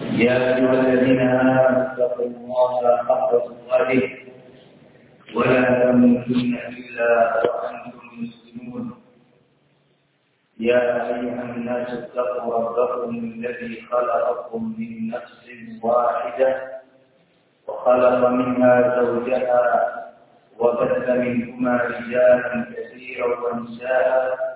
يا أيها الذين آمنوا اتقوا الله حق تقاته ولا تموتن إلا وأنتم مسلمون. يا أيها الناس اتقوا ربكم الذي خلقكم من نفس واحدة وخلق منها زوجها وبث منهما رجالا كثيرا ونساء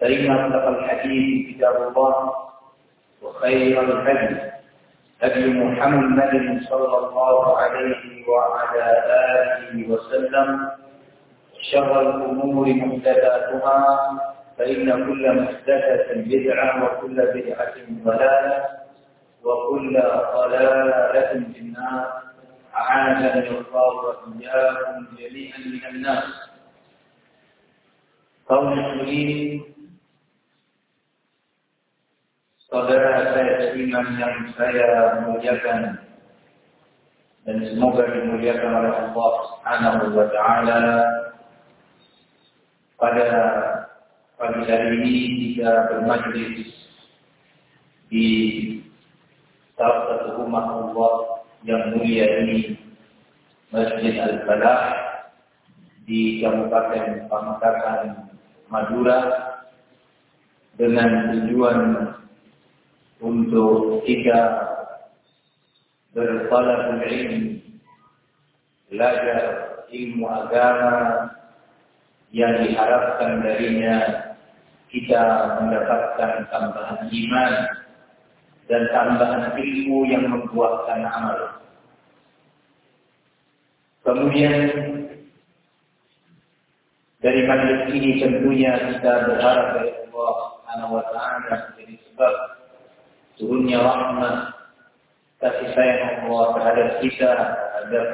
فإن أصدق الحديث كتاب الله وخير الهدي هدي محمد صلى الله عليه وعلى آله وسلم. شر الأمور محدثاتها فإن كل محدثة بدعة وكل بدعة ضلالة وكل ضلالة في النار. أعاذني الله وإياكم جميعا من الناس قوم المسلمين saudara saya iman yang saya muliakan dan semoga dimuliakan oleh Allah Subhanahu wa taala. Pada pagi hari ini kita bermajlis di salah satu rumah Allah yang mulia ini Masjid Al-Falah di Kabupaten Pamekasan Madura dengan tujuan untuk kita bertalabul ilmi belajar ilmu agama yang diharapkan darinya kita mendapatkan tambahan iman dan tambahan ilmu yang membuahkan amal. Kemudian dari majlis ini tentunya kita berharap dari Allah Subhanahu taala menjadi sebab turunnya rahmat kasih sayang Allah terhadap kita, terhadap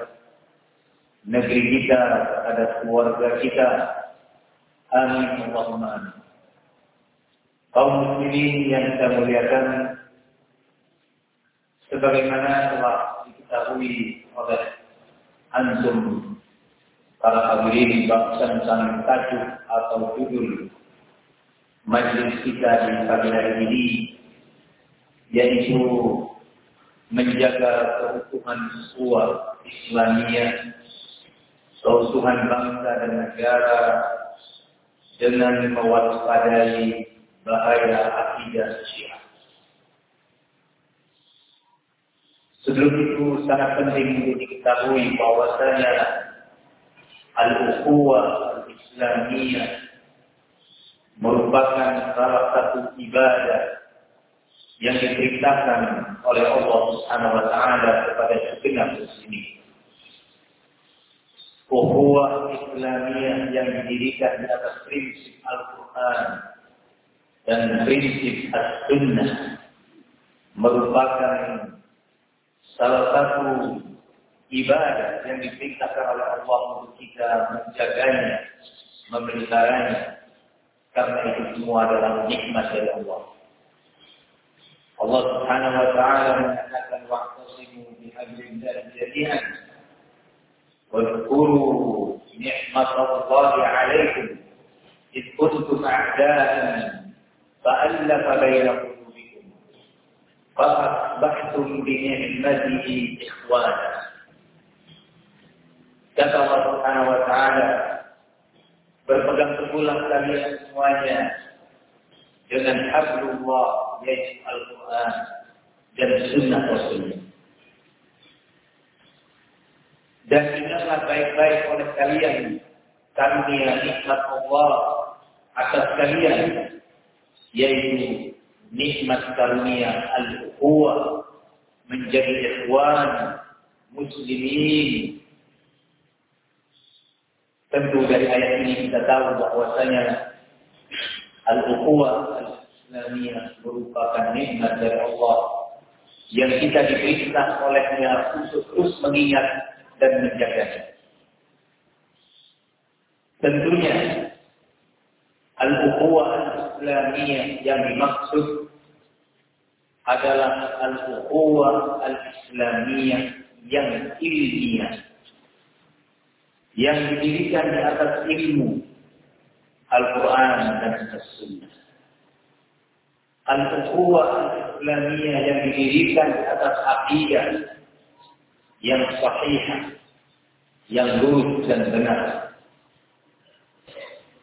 negeri kita, terhadap keluarga kita. Amin Allahumma amin. Kaum muslimin yang kita muliakan sebagaimana telah diketahui oleh antum para hadirin bangsa tentang tajuk atau judul majlis kita di pagi hari ini yaitu menjaga keutuhan suar Islamia, keutuhan bangsa dan negara dengan mewaspadai bahaya akidah Syiah. Sebelum itu sangat penting untuk diketahui bahwasanya al-ukhuwah al-islamiyah merupakan salah satu ibadah yang diperintahkan oleh Allah Subhanahu wa taala kepada segenap muslimin. Ukhuwah Islamiyah yang didirikan di atas prinsip Al-Quran dan prinsip As-Sunnah merupakan salah satu ibadah yang diperintahkan oleh Allah untuk kita menjaganya, memeliharanya, karena itu semua adalah nikmat dari Allah. Allah Subhanahu wa taala mengatakan wa'tasimu bihablillahi jami'an واذكروا نعمة الله عليكم إذ كنتم أعداء فألف بين قلوبكم فأصبحتم بنعمته إخوانا Kata Allah Subhanahu wa taala berpegang teguhlah kalian semuanya dengan hablullah yaitu Al-Quran dan Sunnah Rasulullah. Dan ingatlah baik-baik oleh kalian karunia nikmat Allah atas kalian yaitu nikmat karunia al-ukhuwah menjadi ikhwan muslimin tentu dari ayat ini kita tahu bahwasanya al-ukhuwah al-islamiyah merupakan nikmat dari Allah yang kita diperintah olehnya untuk terus mengingat dan menjaganya. Tentunya al-ukhuwah al-islamiyah yang dimaksud adalah al-ukhuwah al-islamiyah yang ilmiah yang didirikan di atas ilmu Al-Quran dan As-Sunnah. Al-Ukhuwah Al-Islamiyah yang didirikan di atas akidah yang sahih, yang lurus dan benar.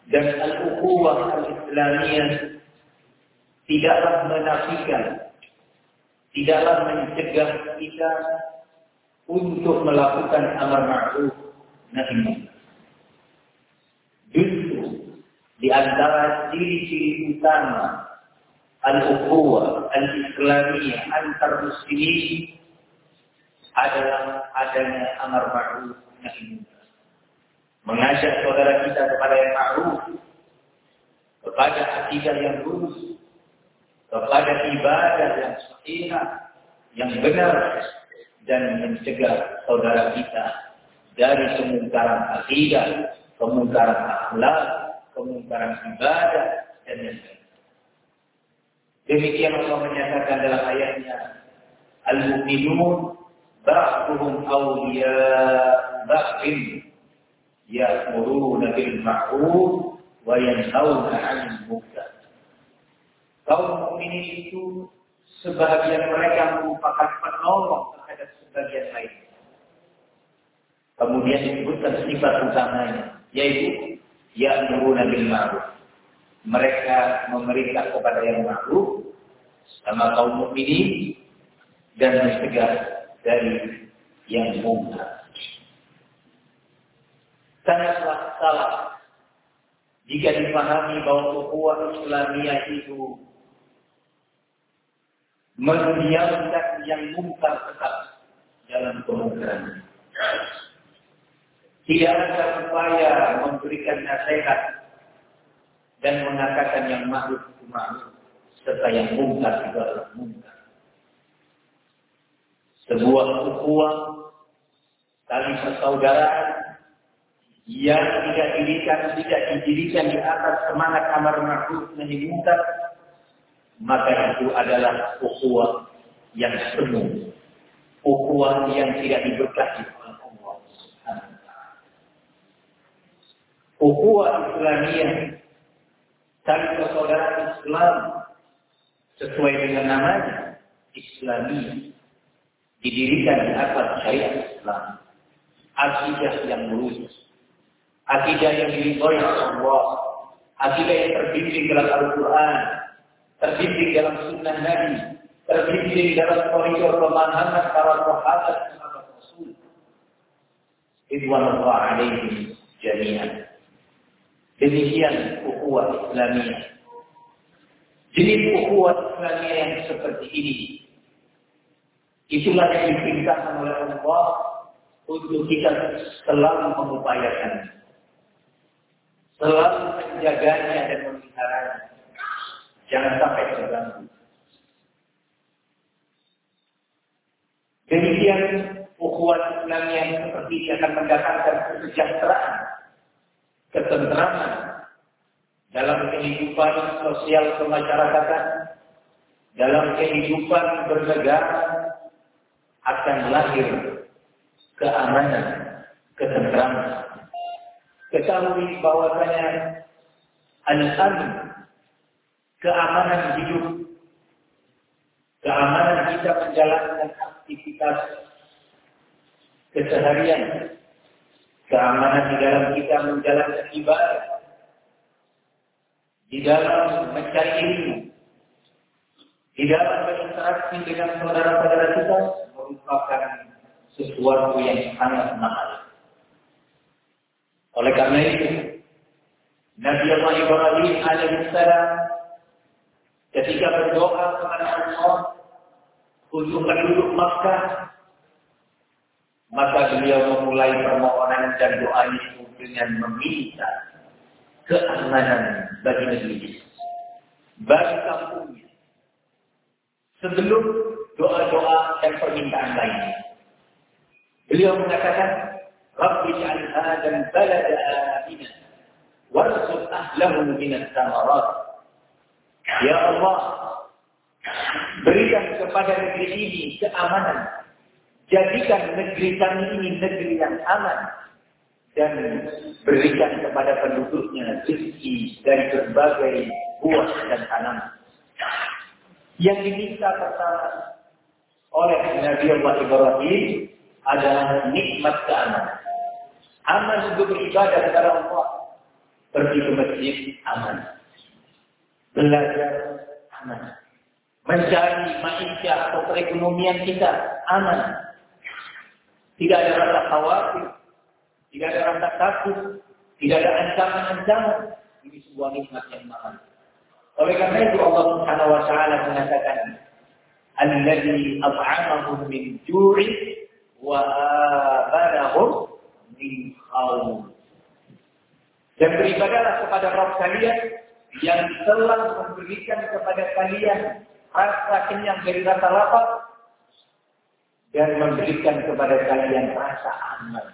Dan Al-Ukhuwah Al-Islamiyah tidaklah menafikan, tidaklah mencegah kita untuk melakukan amar ma'ruf nahi munkar. di antara ciri-ciri utama al-ukhuwah al-islamiyah antar muslimin adalah adanya amar ma'ruf nahi munkar. Mengajak saudara kita kepada yang ma'ruf, kepada akidah yang lurus, kepada ibadah yang sahih, yang benar, dan mencegah saudara kita dari kemungkaran akidah, kemungkaran akhlak, kemungkaran ibadah dan yang lain. Demikian Allah menyatakan dalam ayatnya Al-Mu'minun ba'duhum awliya'u ba'din ya'muruna bil ma'ruf wa yanhauna 'anil munkar. Kaum mukminin itu sebagian mereka merupakan penolong terhadap sebagian lain. Kemudian disebutkan sifat utamanya, yaitu ya'muruna bil ma'ruf. Mereka memerintah kepada yang ma'ruf sama kaum mukminin dan mencegah dari yang munkar. Sangatlah salah jika dipahami bahwa ukhuwah Islamiyah itu mendiamkan yang mungkar tetap dalam kemungkaran. Tidak ada upaya memberikan nasihat dan mengatakan yang makhluk itu makhluk serta yang mungkar itu adalah mungkar. Sebuah ukhuwah tali persaudaraan yang tidak dirikan tidak didirikan di atas semangat amar ma'ruf nahi munkar maka itu adalah ukhuwah yang semu ukhuwah yang tidak diberkati ukhuwah Islamiyah tali persaudaraan Islam sesuai dengan namanya Islamiyah. Didirikan di atas syariat Islam. Akidah yang lurus. Akidah yang diridhoi Allah. Akidah yang terbimbing dalam Al-Quran. Terbimbing dalam sunnah Nabi. Terbimbing dalam koridor pemahaman para sahabat dan para rasul. Ridwanullah alaihim jami'an Demikian ukhuwah Islamiyah. Jenis ukhuwah Islamiyah yang seperti ini. Itulah yang diperintahkan oleh Allah untuk kita selalu mengupayakan. Selalu menjaganya dan memeliharanya. Jangan sampai terganggu. Demikian ukhuwah Islamiyah yang seperti ini akan mendatangkan kesejahteraan ketentraman dalam kehidupan sosial kemasyarakatan, dalam kehidupan bernegara akan lahir keamanan, ketentraman. Ketahui bahwasanya al-amin, keamanan hidup, keamanan kita menjalankan aktivitas keseharian, keamanan di dalam kita menjalankan ibadah, di dalam mencari ilmu, di dalam berinteraksi dengan saudara-saudara kita merupakan sesuatu yang sangat mahal. Oleh karena itu, Nabi Allah Ibrahim alaihissalam ketika berdoa kepada Allah untuk penduduk Makkah maka beliau memulai permohonan dan doa itu dengan meminta keamanan bagi negeri bagi kampungnya. Sebelum doa-doa dan permintaan lainnya. Beliau mengatakan, Rabbi ja'al hadzal balada amina warzuq ahlahu min samarat Ya Allah, berikan kepada negeri ini keamanan. Jadikan negeri kami ini negeri yang aman dan berikan kepada penduduknya rezeki dari berbagai buah dan tanaman. Yang diminta pertama oleh Nabi Allah Ibrahim adalah nikmat keamanan. Aman untuk beribadah kepada Allah. Pergi ke masjid, aman. Belajar, aman. Mencari maisha atau perekonomian kita, aman. Tidak ada rasa khawatir. Tidak ada rasa takut. Tidak ada ancaman-ancaman. Ini sebuah nikmat yang mahal. Oleh karena itu Allah Subhanahu wa taala mengatakan, "Alladzi at'amahum min ju'i wa amanahum min khawf." Dan beribadahlah kepada Rabb kalian yang telah memberikan kepada kalian rasa kenyang dari rasa lapar dan memberikan kepada kalian rasa aman.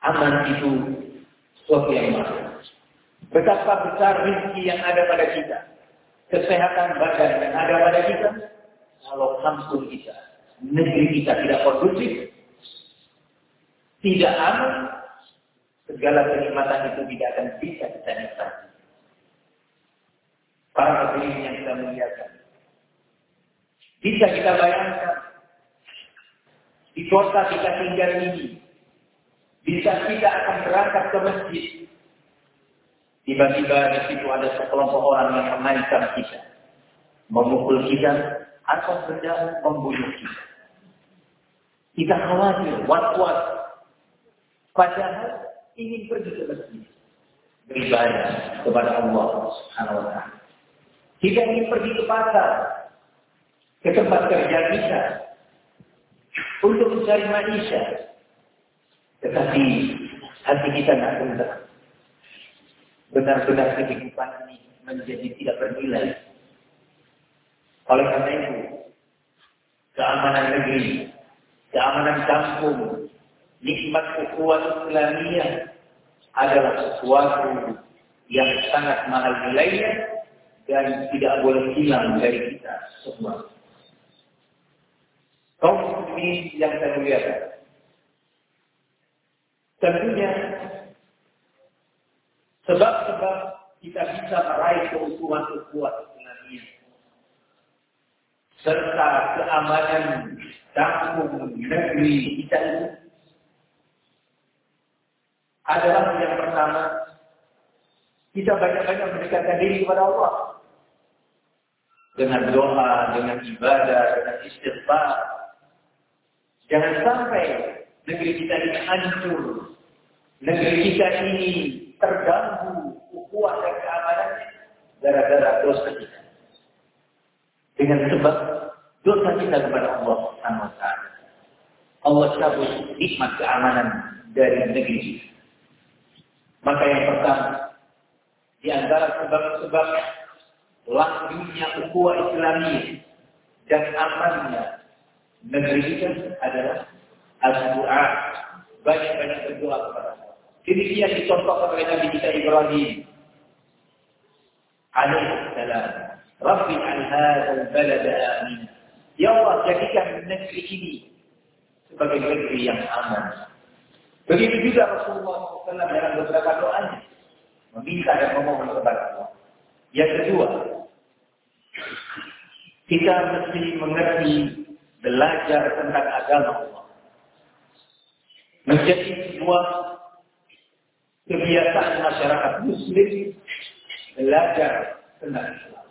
Aman itu sesuatu yang mahal. Betapa besar rezeki yang ada pada kita. Kesehatan badan yang ada pada kita. Kalau kampung kita, negeri kita tidak kondusif, tidak aman, segala kenikmatan itu tidak akan bisa kita nikmati. Para hadirin yang kita muliakan. Bisa kita bayangkan di kota kita tinggal ini, bisa kita akan berangkat ke masjid, Tiba-tiba di situ ada sekelompok orang yang mengancam kita. Memukul kita atau sedang membunuh kita. Kita khawatir, was-was. Padahal ingin pergi ke masjid. Beribadah kepada Allah Subhanahu wa taala. Kita ingin pergi ke pasar, ke tempat kerja kita, untuk mencari manusia. Tetapi hati kita tidak tenang benar-benar kehidupan ini menjadi tidak bernilai. Oleh karena itu, keamanan negeri, keamanan kampung, nikmat ukhuwah Islamiyah adalah sesuatu yang sangat mahal nilainya dan tidak boleh hilang dari kita semua. Kaum muslimin yang saya muliakan. Tentunya Sebab-sebab kita bisa meraih keutuhan-ukhuwah Islamiyah. Serta keamanan kampung negeri kita ini adalah yang pertama kita banyak-banyak mendekatkan diri kepada Allah dengan doa, dengan ibadah, dengan istighfar. Jangan sampai negeri kita ini hancur, negeri kita ini terganggu ukhuwah dan keamanannya gara-gara dosa kita. Dengan sebab dosa kita kepada Allah wa taala. Allah cabut nikmat keamanan dari negeri kita. Maka yang pertama di antara sebab-sebab langkahnya ukhuwah Islamiyah dan amannya negeri kita adalah al-du'a banyak-banyak berdoa kepada Allah. Demikian dicontohkan oleh Nabi kita Ibrahim. Alaihissalam. Rabbi al-hadzal balada amin. Ya Allah, jadikan negeri ini sebagai negeri yang aman. Begitu juga Rasulullah SAW dalam beberapa doanya. Meminta dan memohon kepada Allah. Yang kedua, kita mesti mengerti belajar tentang agama Allah. Menjadi sebuah kebiasaan masyarakat muslim belajar tentang Islam.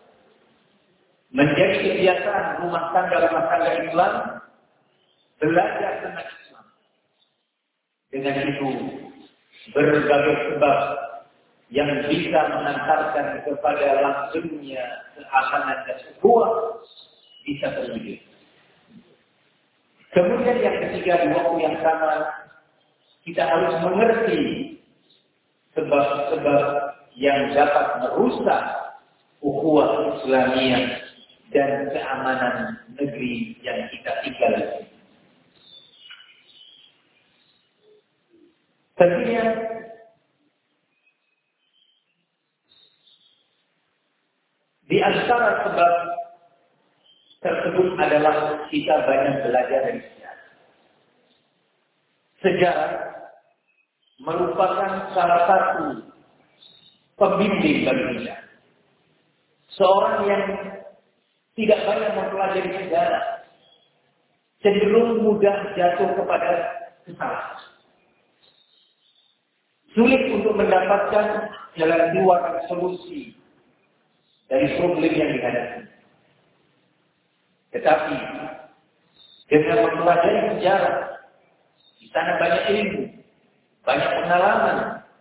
Menjadi kebiasaan rumah tangga-rumah tangga Islam belajar tentang Islam. Dengan itu berbagai sebab yang bisa mengantarkan kepada langsungnya keamanan dan sebuah bisa terwujud. Kemudian yang ketiga di waktu yang sama kita harus mengerti sebab-sebab yang dapat merusak ukhuwah Islamiyah dan keamanan negeri yang kita tinggal. Tentunya di antara sebab tersebut adalah kita banyak belajar dari sejarah. Sejarah merupakan salah satu pembimbing bagi kita. Seorang yang tidak banyak mempelajari sejarah, cenderung mudah jatuh kepada kesalahan. Sulit untuk mendapatkan jalan keluar solusi dari problem yang dihadapi. Tetapi dengan mempelajari sejarah, di sana banyak ilmu, banyak pengalaman,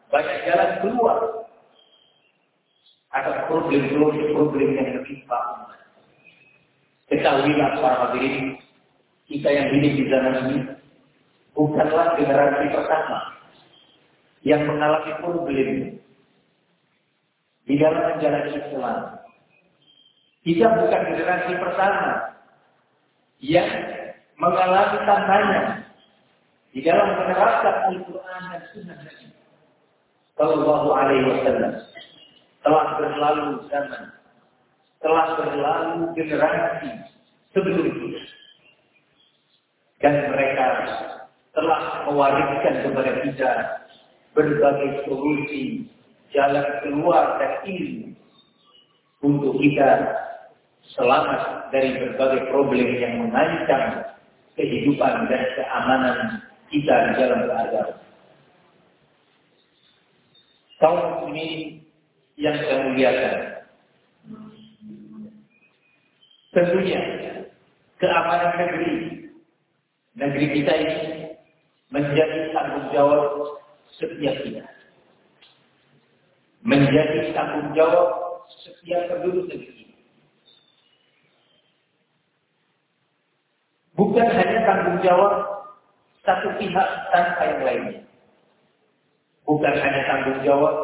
banyak jalan keluar atas problem-problem yang menimpa umat. Ketahuilah para hadirin, kita yang hidup di zaman ini bukanlah generasi pertama yang mengalami problem di dalam menjalani Islam. Kita bukan generasi pertama yang mengalami tantangan di dalam menerapkan Al-Quran dan Sunnah Nabi Sallallahu Alaihi Wasallam. Telah berlalu zaman telah berlalu generasi sebelum kita. Dan mereka telah mewariskan kepada kita berbagai solusi, jalan keluar dan ilmu untuk kita selamat dari berbagai problem yang mengancam kehidupan dan keamanan kita di dalam beragama. Kaum ini yang saya muliakan, Tentunya keamanan negeri negeri kita ini menjadi tanggung jawab setiap kita. Menjadi tanggung jawab setiap penduduk negeri ini. Bukan hanya tanggung jawab satu pihak tanpa yang lainnya. Bukan hanya tanggung jawab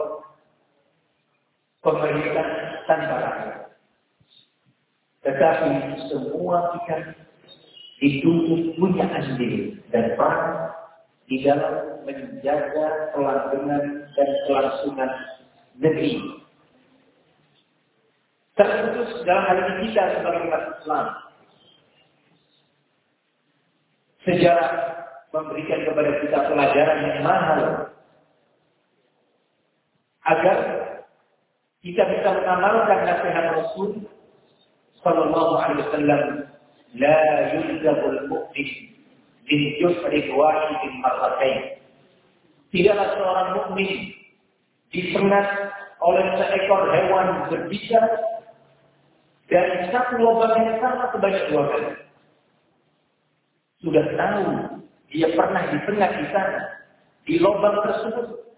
pemerintah tanpa rakyat. Tetapi semua kita dituntut punya andil dan peran di dalam menjaga kelancaran dan kelangsungan negeri. Terkhusus dalam hal ini kita sebagai umat Islam. Sejarah memberikan kepada kita pelajaran yang mahal. Agar kita bisa mengamalkan nasihat Rasul Sallallahu Alaihi Wasallam la yuzabul mu'min bin jufri wahidin marratain tidaklah seorang mukmin disengat oleh seekor hewan berbicara dari satu lubang yang sama sebanyak dua kali. Sudah tahu dia pernah disengat di sana, di lubang tersebut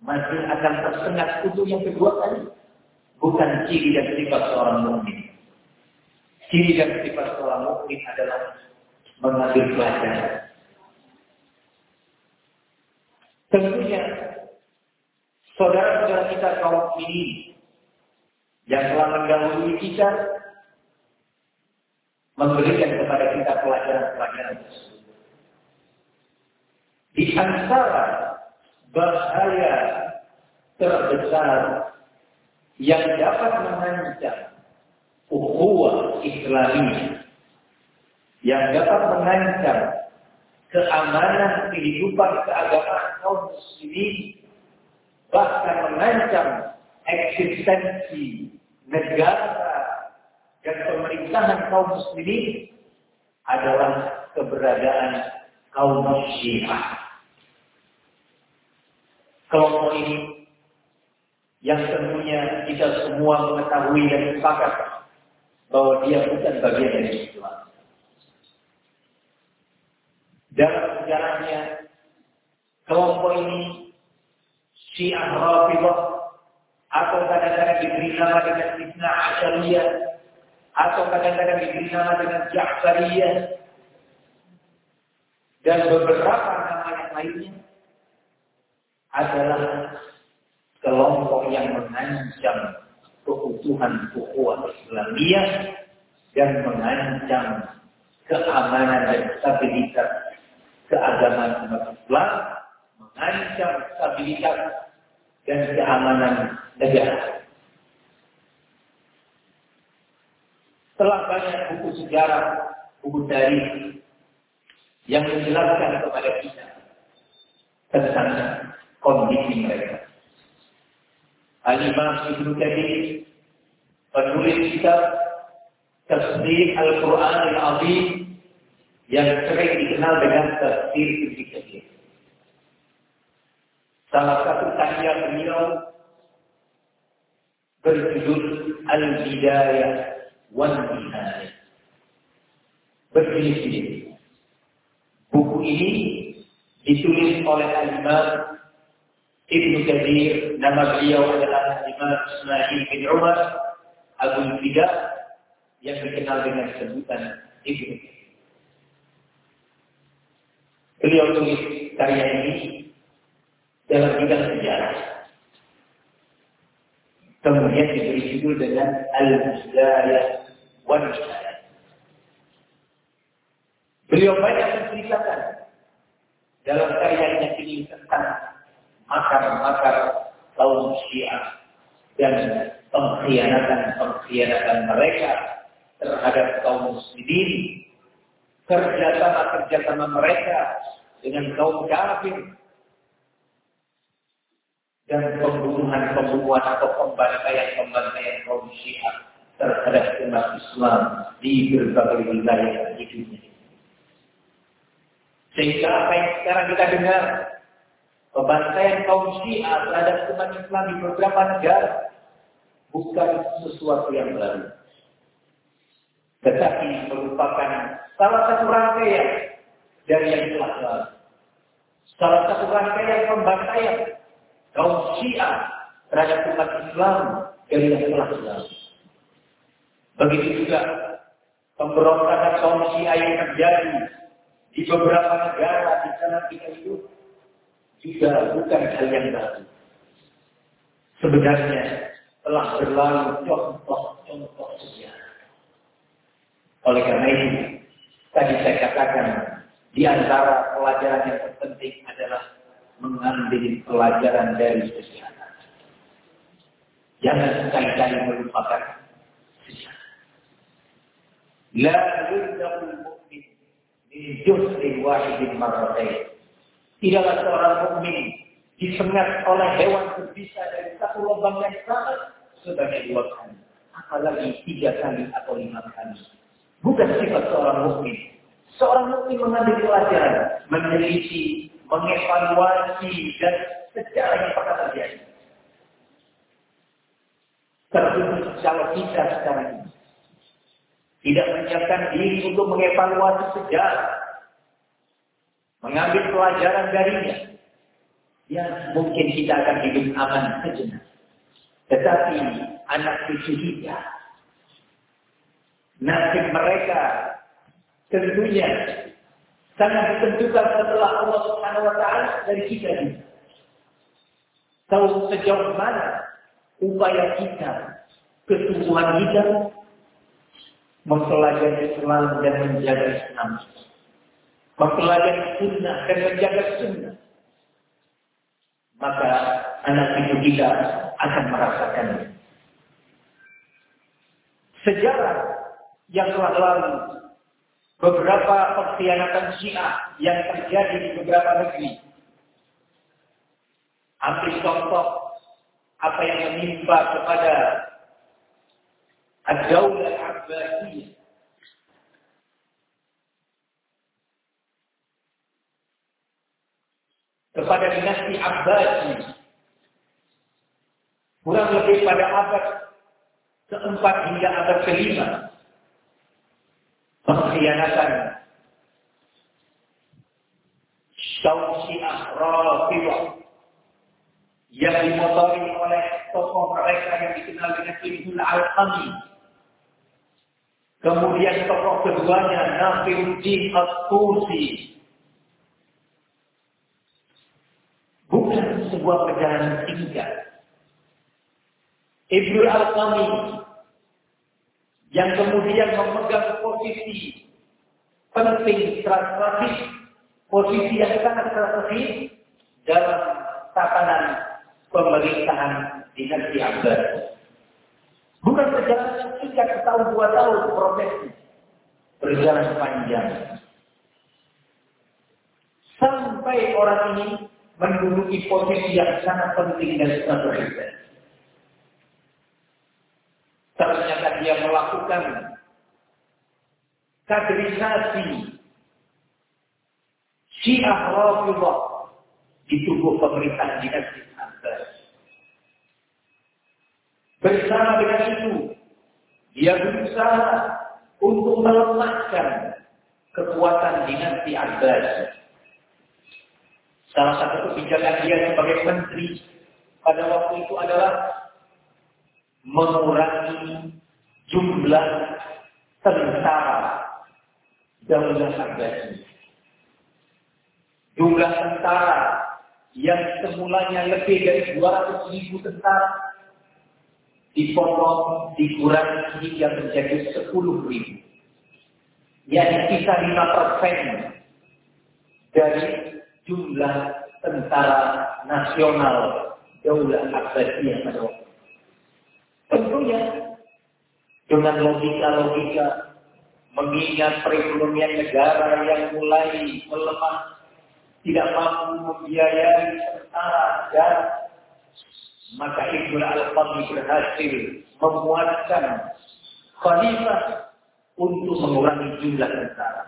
masih akan tersengat untuk yang kedua kali. Bukan ciri dan sifat seorang mukmin. Ciri dan sifat seorang mukmin adalah mengambil pelajaran. Tentunya saudara-saudara kita kaum ini yang telah mendahului kita memberikan kepada kita pelajaran-pelajaran tersebut. Di antara bahaya terbesar yang dapat mengancam ukhuwah Islamiyah yang dapat mengancam keamanan kehidupan keagamaan kaum muslimin bahkan mengancam eksistensi negara dan pemerintahan kaum muslimin adalah keberadaan kaum syiah. Kelompok ini yang tentunya kita semua mengetahui dan sepakat bahwa dia bukan bagian dari Islam. Dalam sejarahnya, kelompok ini Syiah Rafidah atau kadang-kadang diberi nama dengan Ibn Asyariyah atau kadang-kadang diberi nama dengan Ja'fariyah dan beberapa nama yang lainnya adalah kelompok yang mengancam keutuhan ukhuwah Islamiyah dan mengancam keamanan dan stabilitas keagamaan umat Islam, mengancam stabilitas dan keamanan negara. Telah banyak buku sejarah, buku dari yang menjelaskan kepada kita tentang kondisi mereka. Al-Imam Kathir penulis kitab Tafsir Al-Quran Al-Azim yang sering dikenal dengan Tafsir Ibnu Kathir. Salah satu karya beliau berjudul Al-Bidayah wan Nihayah. Berjenis-jenis. Buku ini ditulis oleh Al-Imam Ibnu Kathir, nama beliau adalah Imam Ismail bin Umar Abu Fida yang dikenal dengan sebutan Kathir. Beliau tulis karya ini dalam bidang sejarah. Kemudian diberi judul dengan Al-Bidayah Beliau banyak menceritakan dalam karyanya ini tentang makar-makar kaum Syiah dan pengkhianatan-pengkhianatan mereka terhadap kaum muslimin, kerjasama-kerjasama mereka dengan kaum kafir, dan pembunuhan-pembunuhan atau pembantaian-pembantaian kaum Syiah terhadap umat Islam di berbagai wilayah di dunia. Sehingga apa yang sekarang kita dengar Pembantaian kaum Syiah terhadap umat Islam di beberapa negara bukan sesuatu yang baru. Tetapi merupakan salah satu rangkaian dari yang telah lalu. Salah satu rangkaian pembantaian kaum Syiah terhadap umat Islam dari yang telah lalu. Begitu juga pemberontakan Syiah yang terjadi di beberapa negara di sana kita hidup juga bukan hal yang baru. Sebenarnya telah berlalu contoh-contoh sejarah. Oleh karena itu, tadi saya katakan di antara pelajaran yang terpenting adalah mengambil pelajaran dari sejarah. Jangan sekali-kali melupakan. La yurzaqul mu'min min juz'in wahidin marratain. Tidaklah seorang mukmin disengat oleh hewan berbisa dari satu lubang yang sama sebanyak dua kali. Apalagi tiga kali atau lima kali. Bukan sifat seorang mukmin. Seorang mukmin mengambil pelajaran, meneliti, mengevaluasi dan sejarah yang pernah terjadi. Terkhusus kalau kita sekarang ini tidak menyiapkan diri untuk mengevaluasi sejarah, mengambil pelajaran darinya, ya mungkin kita akan hidup aman sejenak. Tetapi anak cucu kita, nasib mereka tentunya sangat ditentukan setelah Allah Subhanahu wa taala dari kita ini. Tahu sejauh mana upaya kita, ketumbuhan kita mempelajari Islam dan menjaga Islam mempelajari sunnah dan menjaga sunnah, maka anak cucu kita akan merasakannya. Sejarah yang telah lalu, beberapa pengkhianatan Syiah yang terjadi di beberapa negeri. Ambil contoh apa yang menimpa kepada Ad-Daulah Abbasiyah kepada dinasti Abbasi. Kurang lebih pada abad keempat hingga abad kelima. Pengkhianatan kaum Syiah Rafidah yang dimotori oleh tokoh mereka yang dikenal dengan Ibnu Al-Qami. Kemudian tokoh keduanya Nasiruddin At-Tusi bukan sebuah perjalanan singkat. Ibnu Al-Qami yang kemudian memegang posisi penting strategis, posisi yang sangat strategis dalam tatanan pemerintahan dinasti Abbas. Bukan perjalanan singkat setahun dua tahun prosesnya. Berjalan panjang. Sampai orang ini menduduki posisi yang sangat penting dan strategis. Ternyata dia melakukan kaderisasi Syiah Rasulullah di tubuh pemerintah dinasti Abbas. Bersama dengan itu, dia berusaha untuk melemahkan kekuatan dinasti Abbas. Salah satu kebijakan dia sebagai menteri pada waktu itu adalah mengurangi jumlah tentara Daulah Abbasi. Jumlah tentara yang semulanya lebih dari 200 ribu tentara dipotong, dikurangi hingga menjadi 10 ribu. Yang bisa 5 persen dari jumlah tentara nasional Daulah Abbasiyah pada waktu Tentunya dengan logika-logika mengingat perekonomian negara yang mulai melemah, tidak mampu membiayai tentara dan maka Ibnu Al-Qadhi berhasil memuatkan khalifah untuk mengurangi jumlah tentara.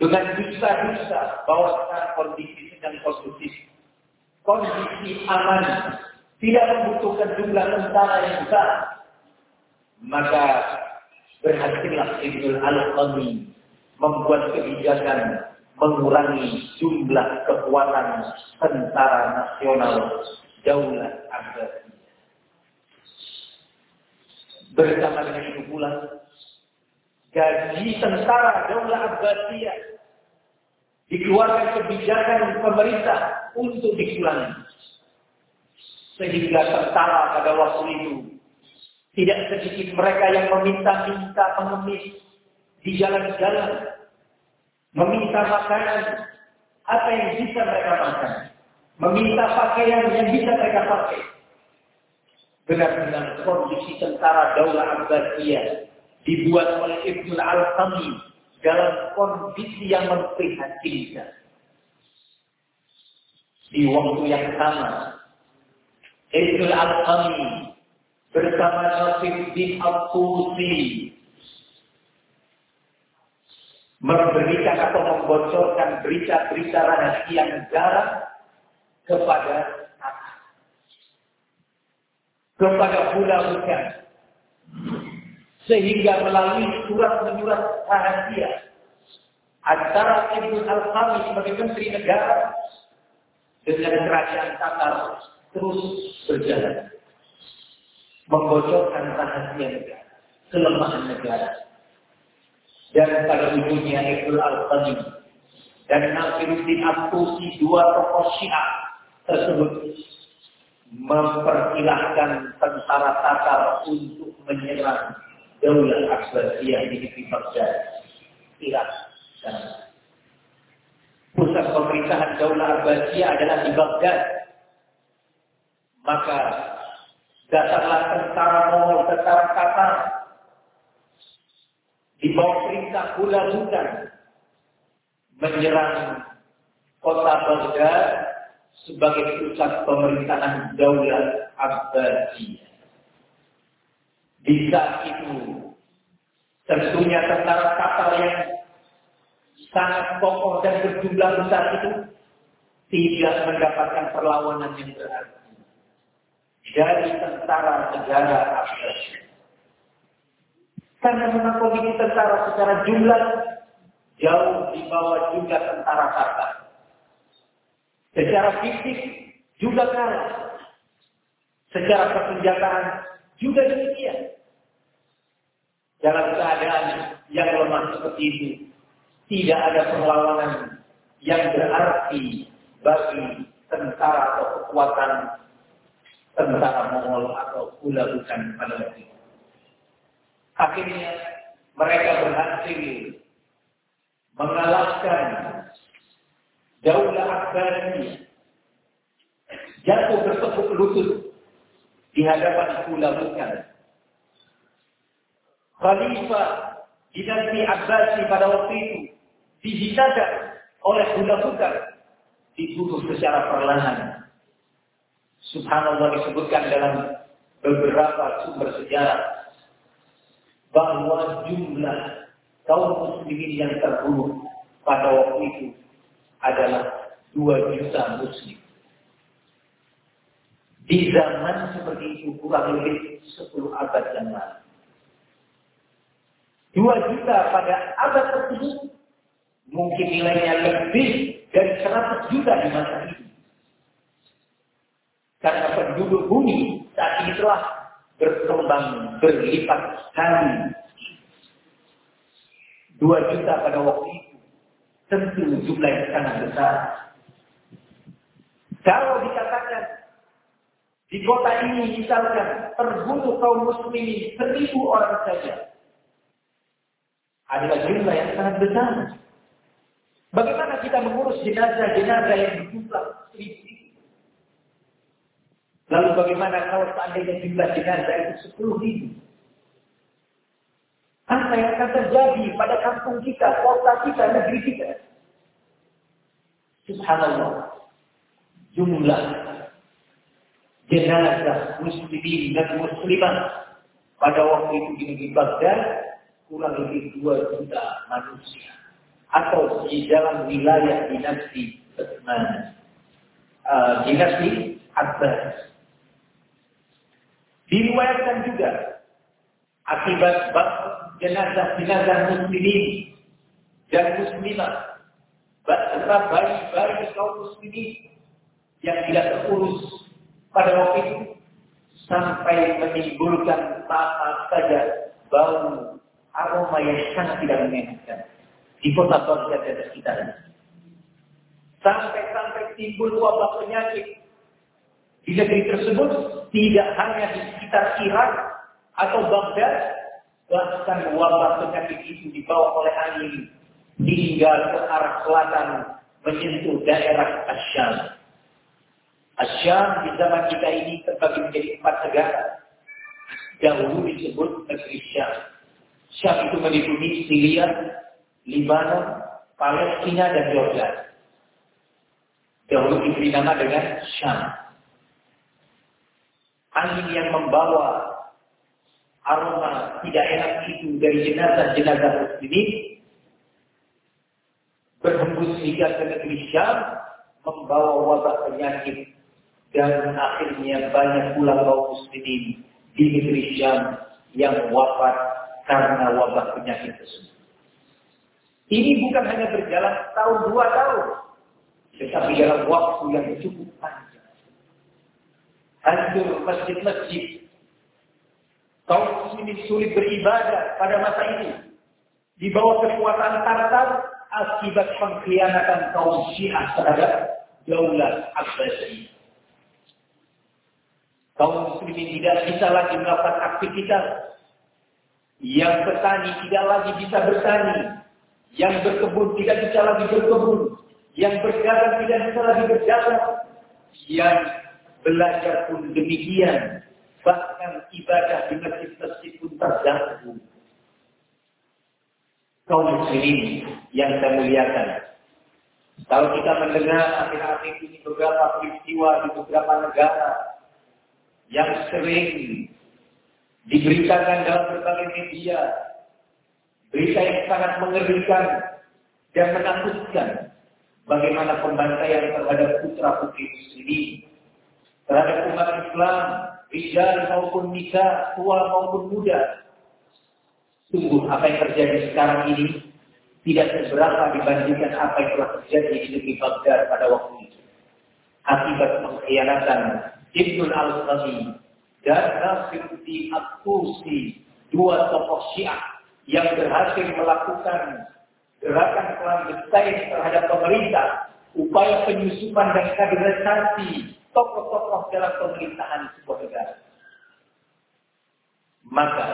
Dengan bisa-bisa bahwa sekarang kondisi sedang kondusif, kondisi aman, tidak membutuhkan jumlah tentara yang besar, maka berhasillah Ibnu Al-Qami membuat kebijakan mengurangi jumlah kekuatan tentara nasional Daulah Abbasiyah. Bersama dengan itu pula, gaji tentara Daulah Abbasiyah dikeluarkan kebijakan pemerintah untuk dikurangi. Sehingga tentara pada waktu itu tidak sedikit mereka yang meminta-minta pengemis di jalan-jalan. Meminta makanan apa yang bisa mereka makan. Meminta pakaian yang bisa mereka pakai. Benar-benar kondisi tentara Daulah Abbasiyah dibuat oleh Ibnu Al-Qami dalam kondisi yang memprihatinkan. Di waktu yang sama, Ibnu Al-Qami bersama Nasib bin Al-Qusi memberikan atau membocorkan berita-berita rahasia negara kepada kepada pula bukan sehingga melalui surat menyurat rahasia antara Ibnu Al-Qami sebagai menteri negara dengan kerajaan Tatar terus berjalan membocorkan rahasia negara, kelemahan negara. Dan pada ujungnya Ibnu Al-Qadim dan Nasiruddin Abtusi dua tokoh Syiah tersebut memperkilahkan tentara Tatar untuk menyerang Daulah Abbasiyah di negeri Baghdad, Irak dan pusat pemerintahan Daulah Abbasiyah adalah di Baghdad. Maka Datanglah tentara Mongol, tentara Tatar. Di bawah perintah Hula Bukan. Menyerang kota Baghdad sebagai pusat pemerintahan Daulah Abbasiyah. Di saat itu, tentunya tentara Tatar yang sangat kokoh dan berjumlah besar itu tidak mendapatkan perlawanan yang berarti dari tentara negara Abbas. Karena memang kondisi tentara secara jumlah jauh di bawah jumlah tentara Tatar. Secara fisik juga kalah. Secara persenjataan juga demikian. Dalam keadaan yang lemah seperti itu, tidak ada perlawanan yang berarti bagi tentara atau kekuatan tentara Mongol atau pula bukan pada waktu itu. Akhirnya mereka berhasil mengalahkan Daulah Abbasiyah jatuh bertepuk lutut di hadapan Kula Bukan. Khalifah dinasti Abbasi pada waktu itu dihinakan oleh Kula Bukan, dibunuh secara perlahan. Subhanallah disebutkan dalam beberapa sumber sejarah bahwa jumlah kaum muslimin yang terbunuh pada waktu itu adalah dua juta muslim. Di zaman seperti itu kurang lebih 10 abad yang lalu. Dua juta pada abad tersebut mungkin nilainya lebih dari 100 juta di masa ini. Karena penduduk bumi saat ini telah berkembang berlipat kali. Dua juta pada waktu itu tentu jumlah yang sangat besar. Kalau dikatakan di kota ini misalkan terbunuh kaum muslimin seribu orang saja. Adalah jumlah yang sangat besar. Bagaimana kita mengurus jenazah-jenazah yang berjumlah seribu Lalu bagaimana kalau seandainya jumlah jenazah itu sepuluh ribu? Apa yang akan terjadi pada kampung kita, kota kita, negeri kita? Subhanallah. Jumlah jenazah muslimin dan muslimat pada waktu itu di negeri Baghdad kurang lebih dua juta manusia atau di dalam wilayah dinasti Utsman uh, dinasti Abbas diriwayatkan juga akibat jenazah-jenazah muslimin dan muslimat serta bayi-bayi kaum muslimin yang tidak terurus pada waktu itu sampai menimbulkan apa saja bau aroma yang sangat tidak menyenangkan di kota Baghdad dan sekitarnya. Sampai-sampai timbul wabah penyakit di negeri tersebut tidak hanya di sekitar Irak atau Baghdad, bahkan wabah penyakit itu dibawa oleh angin hingga ke arah selatan menyentuh daerah Asyam. Asyam di zaman kita ini terbagi menjadi empat negara. Dahulu disebut negeri Syam. Syam itu meliputi Syria, Libanon, Palestina, dan Jordan. Dahulu diberi nama dengan Syam. Angin yang membawa aroma tidak enak itu dari jenazah-jenazah muslimin berhembus hingga ke negeri Syam membawa wabah penyakit dan akhirnya banyak pula kaum muslimin di negeri Syam yang wafat karena wabah penyakit tersebut. Ini bukan hanya berjalan tahun dua tahun, tetapi dalam waktu yang cukup panjang. Hancur masjid-masjid. Kaum muslimin sulit beribadah pada masa ini. Di bawah kekuatan Tartar akibat pengkhianatan kaum Syiah terhadap Daulah Abbasiyah. Kaum muslimin tidak bisa lagi melakukan aktivitas. Yang petani tidak lagi bisa bertani. Yang berkebun tidak bisa lagi berkebun. Yang berdagang tidak bisa lagi berdagang. Yang belajar pun demikian. Bahkan ibadah di masjid-masjid pun terganggu. Kaum muslimin yang saya muliakan. Kalau kita mendengar akhir-akhir ini beberapa peristiwa di beberapa negara yang sering diberitakan dalam berbagai media, berita yang sangat mengerikan dan menakutkan bagaimana pembantaian terhadap putra putri muslimin, terhadap umat Islam, rijal maupun nisa, tua maupun muda. Sungguh apa yang terjadi sekarang ini tidak seberapa dibandingkan apa yang telah terjadi di negeri Baghdad pada waktu itu. Akibat pengkhianatan Ibnul Al-Qadi dan Nasiruddin At-Tusi, dua tokoh Syiah yang berhasil melakukan gerakan clandestine terhadap pemerintah, upaya penyusupan dan kaderisasi tokoh-tokoh dalam pemerintahan sebuah negara. Maka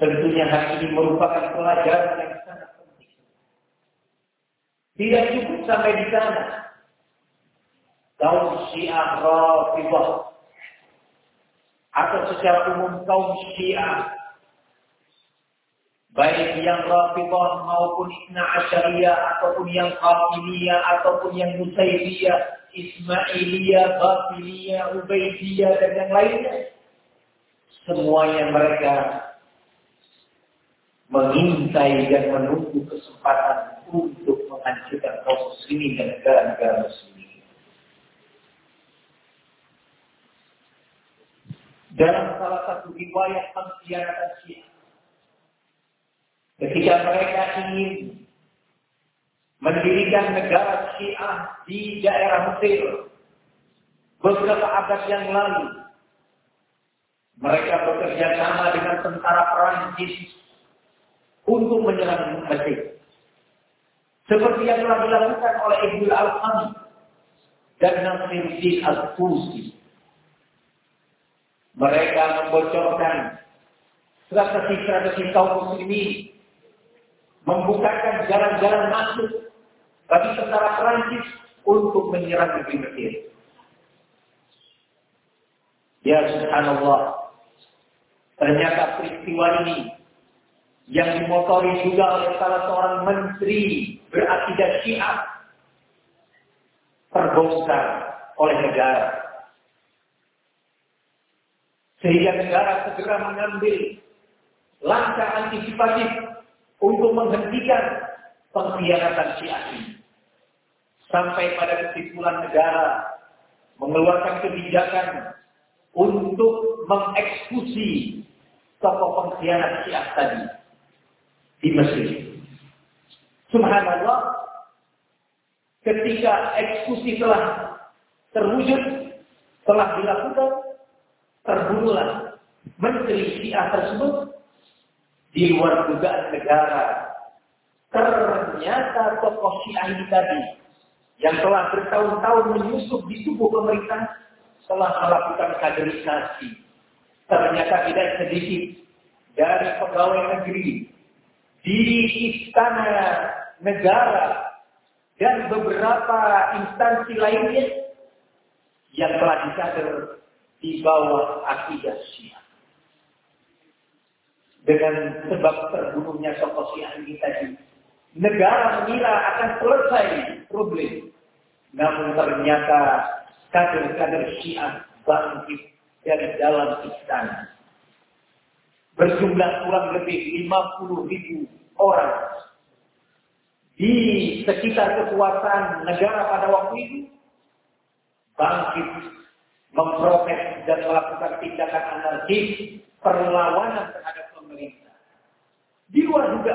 Tentunya hal ini merupakan pelajaran yang sangat penting. Tidak cukup sampai di sana. Kaum Syiah Rafidah atau secara umum kaum Syiah baik yang Rafidah maupun Ibn Asyariyah ataupun yang Qafiliyah ataupun yang Musayriyah Ismailiyah, Batiliyah, Ubaidiyah dan yang lainnya semuanya mereka mengintai dan menunggu kesempatan untuk menghancurkan kaum muslimin dan negara-negara muslimin. Dalam salah satu riwayat pengkhianatan Syiah, ketika mereka ingin mendirikan negara Syiah di daerah Mesir beberapa abad yang lalu, mereka bekerja sama dengan tentara Perancis untuk menyerang Mesir. Seperti yang telah dilakukan oleh Ibnu Al-Qami dan Nasiruddin Al-Tusi. Mereka membocorkan strategi-strategi kaum muslimin, membukakan jalan-jalan masuk bagi tentara Perancis untuk menyerang negeri Mesir. Ya subhanallah, ternyata peristiwa ini yang dimotori juga oleh salah seorang menteri berakidah syiah terbongkar oleh negara. Sehingga negara segera mengambil langkah antisipatif untuk menghentikan pengkhianatan syiah ini. Sampai pada kesimpulan negara mengeluarkan kebijakan untuk mengeksekusi tokoh pengkhianat syiah tadi di Mesir. Subhanallah, ketika eksekusi telah terwujud, telah dilakukan, terbunuhlah menteri Syiah tersebut di luar dugaan negara. Ternyata tokoh Syiah ini tadi yang telah bertahun-tahun menyusup di tubuh pemerintah telah melakukan kaderisasi. Ternyata tidak sedikit dari pegawai negeri di istana negara dan beberapa instansi lainnya yang telah dikader di bawah akidah Syiah. Dengan sebab terbunuhnya tokoh Syiah ini tadi, negara mengira akan selesai problem. Namun ternyata kader-kader Syiah bangkit dari dalam istana berjumlah kurang lebih 50 ribu orang di sekitar kekuasaan negara pada waktu itu bangkit memprotes dan melakukan tindakan anarkis perlawanan terhadap pemerintah. Di luar juga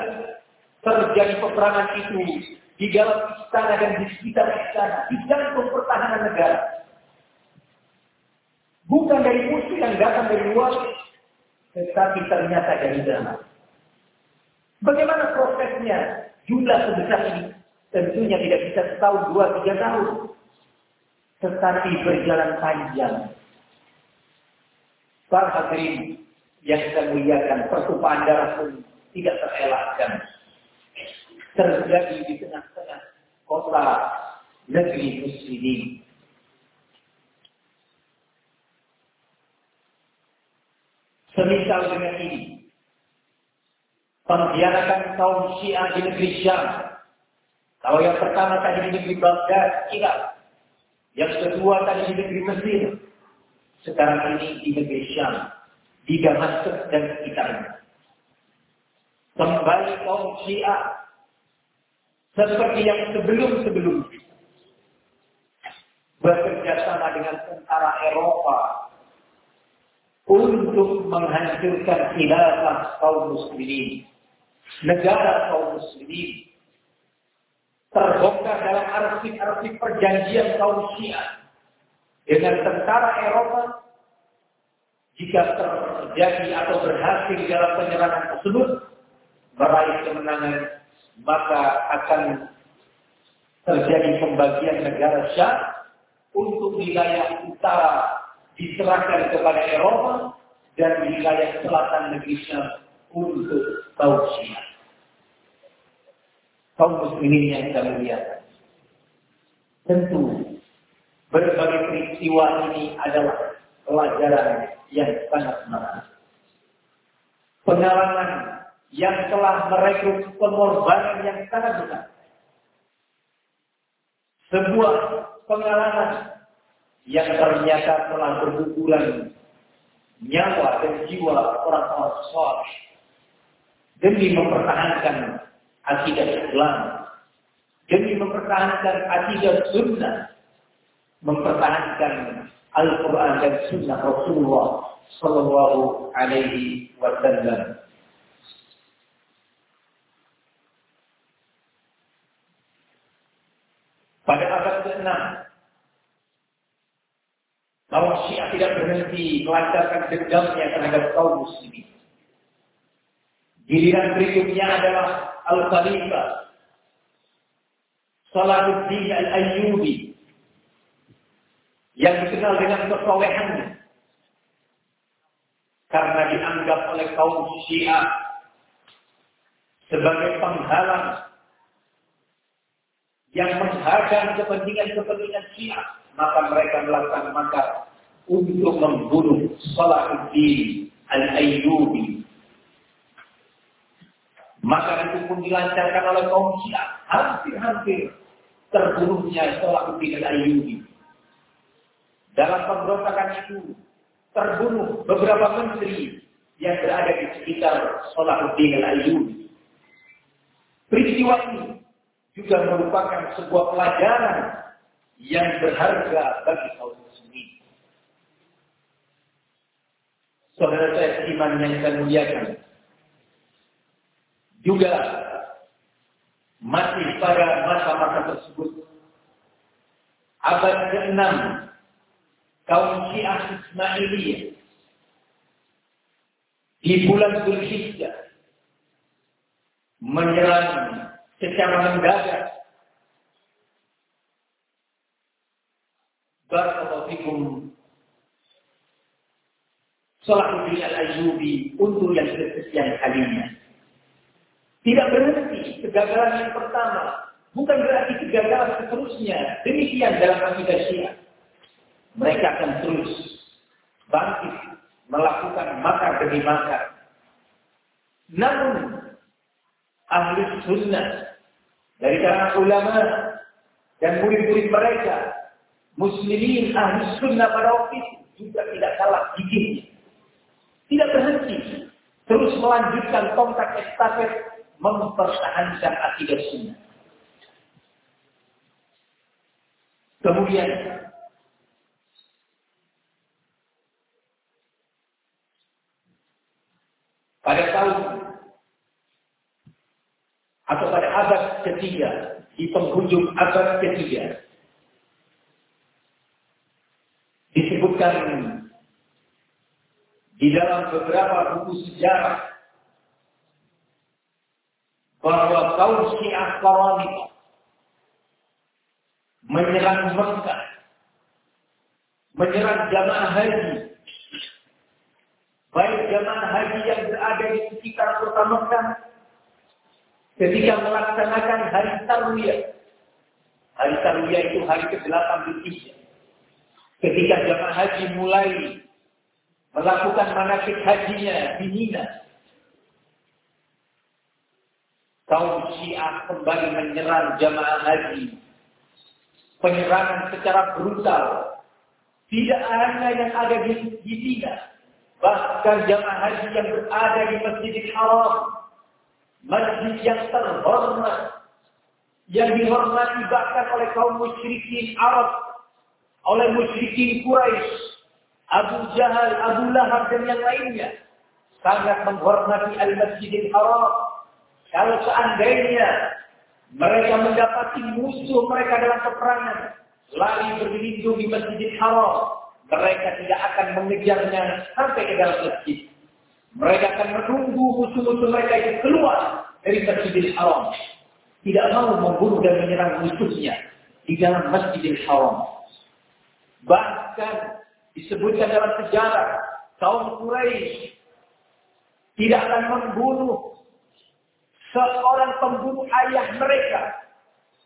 terjadi peperangan itu di dalam istana dan di sekitar istana, di jantung pertahanan negara. Bukan dari musuh yang datang dari luar, tetapi ternyata dari dalam. Bagaimana prosesnya? Jumlah sebesar ini tentunya tidak bisa setahun, dua, tiga tahun. Tetapi berjalan panjang. Para hadirin yang saya muliakan, pertumpahan darah pun tidak terelakkan. Terjadi di tengah-tengah kota negeri muslimin. Semisal dengan ini. Pengkhianatan kaum Syiah di negeri Syam. Kalau yang pertama tadi di negeri Baghdad, Irak. Yang kedua tadi di negeri Mesir. Sekarang ini di negeri Syam. Di Damaskus dan sekitarnya. Kembali kaum Syiah. Seperti yang sebelum-sebelumnya. Bekerja sama dengan tentara Eropa untuk menghancurkan khilafah kaum muslimin. Negara kaum muslimin terbongkar dalam arsip-arsip perjanjian kaum Syiah dengan tentara Eropa jika terjadi atau berhasil dalam penyerangan tersebut meraih kemenangan maka akan terjadi pembagian negara Syam untuk wilayah utara diserahkan kepada Eropa dan wilayah selatan negeri Syam untuk tausiah. Kaum muslimin yang kita muliakan. Tentu berbagai peristiwa ini adalah pelajaran yang sangat menarik. Pengalaman yang telah merekrut pengorbanan yang sangat besar. Sebuah pengalaman yang ternyata telah berguguran nyawa dan jiwa orang-orang soleh demi mempertahankan akidah Islam, demi mempertahankan akidah sunnah, mempertahankan Al-Quran dan sunnah Rasulullah Sallallahu Alaihi Wasallam. Pada abad ke-6, kaum Syiah tidak berhenti melancarkan dendamnya terhadap kaum muslimin. Giliran berikutnya adalah Al-Khalifah Salahuddin Al-Ayyubi yang dikenal dengan kesolehannya karena dianggap oleh kaum Syiah sebagai penghalang yang menghadang kepentingan-kepentingan Syiah, maka mereka melakukan makar untuk membunuh Salahuddin Al-Ayyubi. Maka itu pun dilancarkan oleh kaum Syiah, hampir-hampir terbunuhnya Salahuddin Al-Ayyubi. Dalam pemberontakan itu terbunuh beberapa menteri yang berada di sekitar Salahuddin Al-Ayyubi. Peristiwa ini juga merupakan sebuah pelajaran yang berharga bagi kaum muslimin. Saudara saya iman yang saya muliakan. Juga masih pada masa-masa tersebut. Abad ke-6 kaum Syiah Ismailiyah di bulan Zulhijjah menyerang secara mendadak. Barakallahu fikum Salahuddin al-Ayyubi untuk yang kesekian kalinya. Tidak berhenti kegagalan yang pertama. Bukan berarti kegagalan seterusnya. Demikian dalam akidah Syiah. Mereka akan terus bangkit melakukan makar demi makar. Namun ahli sunnah dari kalangan ulama dan murid-murid mereka muslimin ahli sunnah pada waktu itu juga tidak kalah gigihnya tidak berhenti. Terus melanjutkan tongkat estafet mempertahankan akidah sunnah. Kemudian pada tahun atau pada abad ketiga, di penghujung abad ketiga, disebutkan di dalam beberapa buku sejarah bahwa kaum Syiah Qaramid menyerang Mekah, menyerang jamaah haji, baik jamaah haji yang berada di sekitar kota Mekah ketika melaksanakan hari Tarwiyah. Hari Tarwiyah itu hari ke-8 Dzulhijjah. Ketika jamaah haji mulai melakukan manasik hajinya di Mina, kaum Syiah kembali menyerang jamaah haji. Penyerangan secara brutal. Tidak hanya yang ada di, Mina, bahkan jamaah haji yang berada di Masjidil Haram. Masjid yang terhormat. Yang dihormati bahkan oleh kaum musyrikin Arab, oleh musyrikin Quraisy, Abu Jahal, Abu Lahab dan yang lainnya sangat menghormati Al-Masjidil Haram. Kalau seandainya mereka mendapati musuh mereka dalam peperangan, lari berlindung di Masjidil Haram, mereka tidak akan mengejarnya sampai ke dalam masjid. Mereka akan menunggu musuh-musuh mereka itu keluar dari Masjidil Haram. Tidak mau membunuh dan menyerang musuhnya di dalam Masjidil Haram. Bahkan disebutkan dalam sejarah kaum Quraisy tidak akan membunuh seorang pembunuh ayah mereka.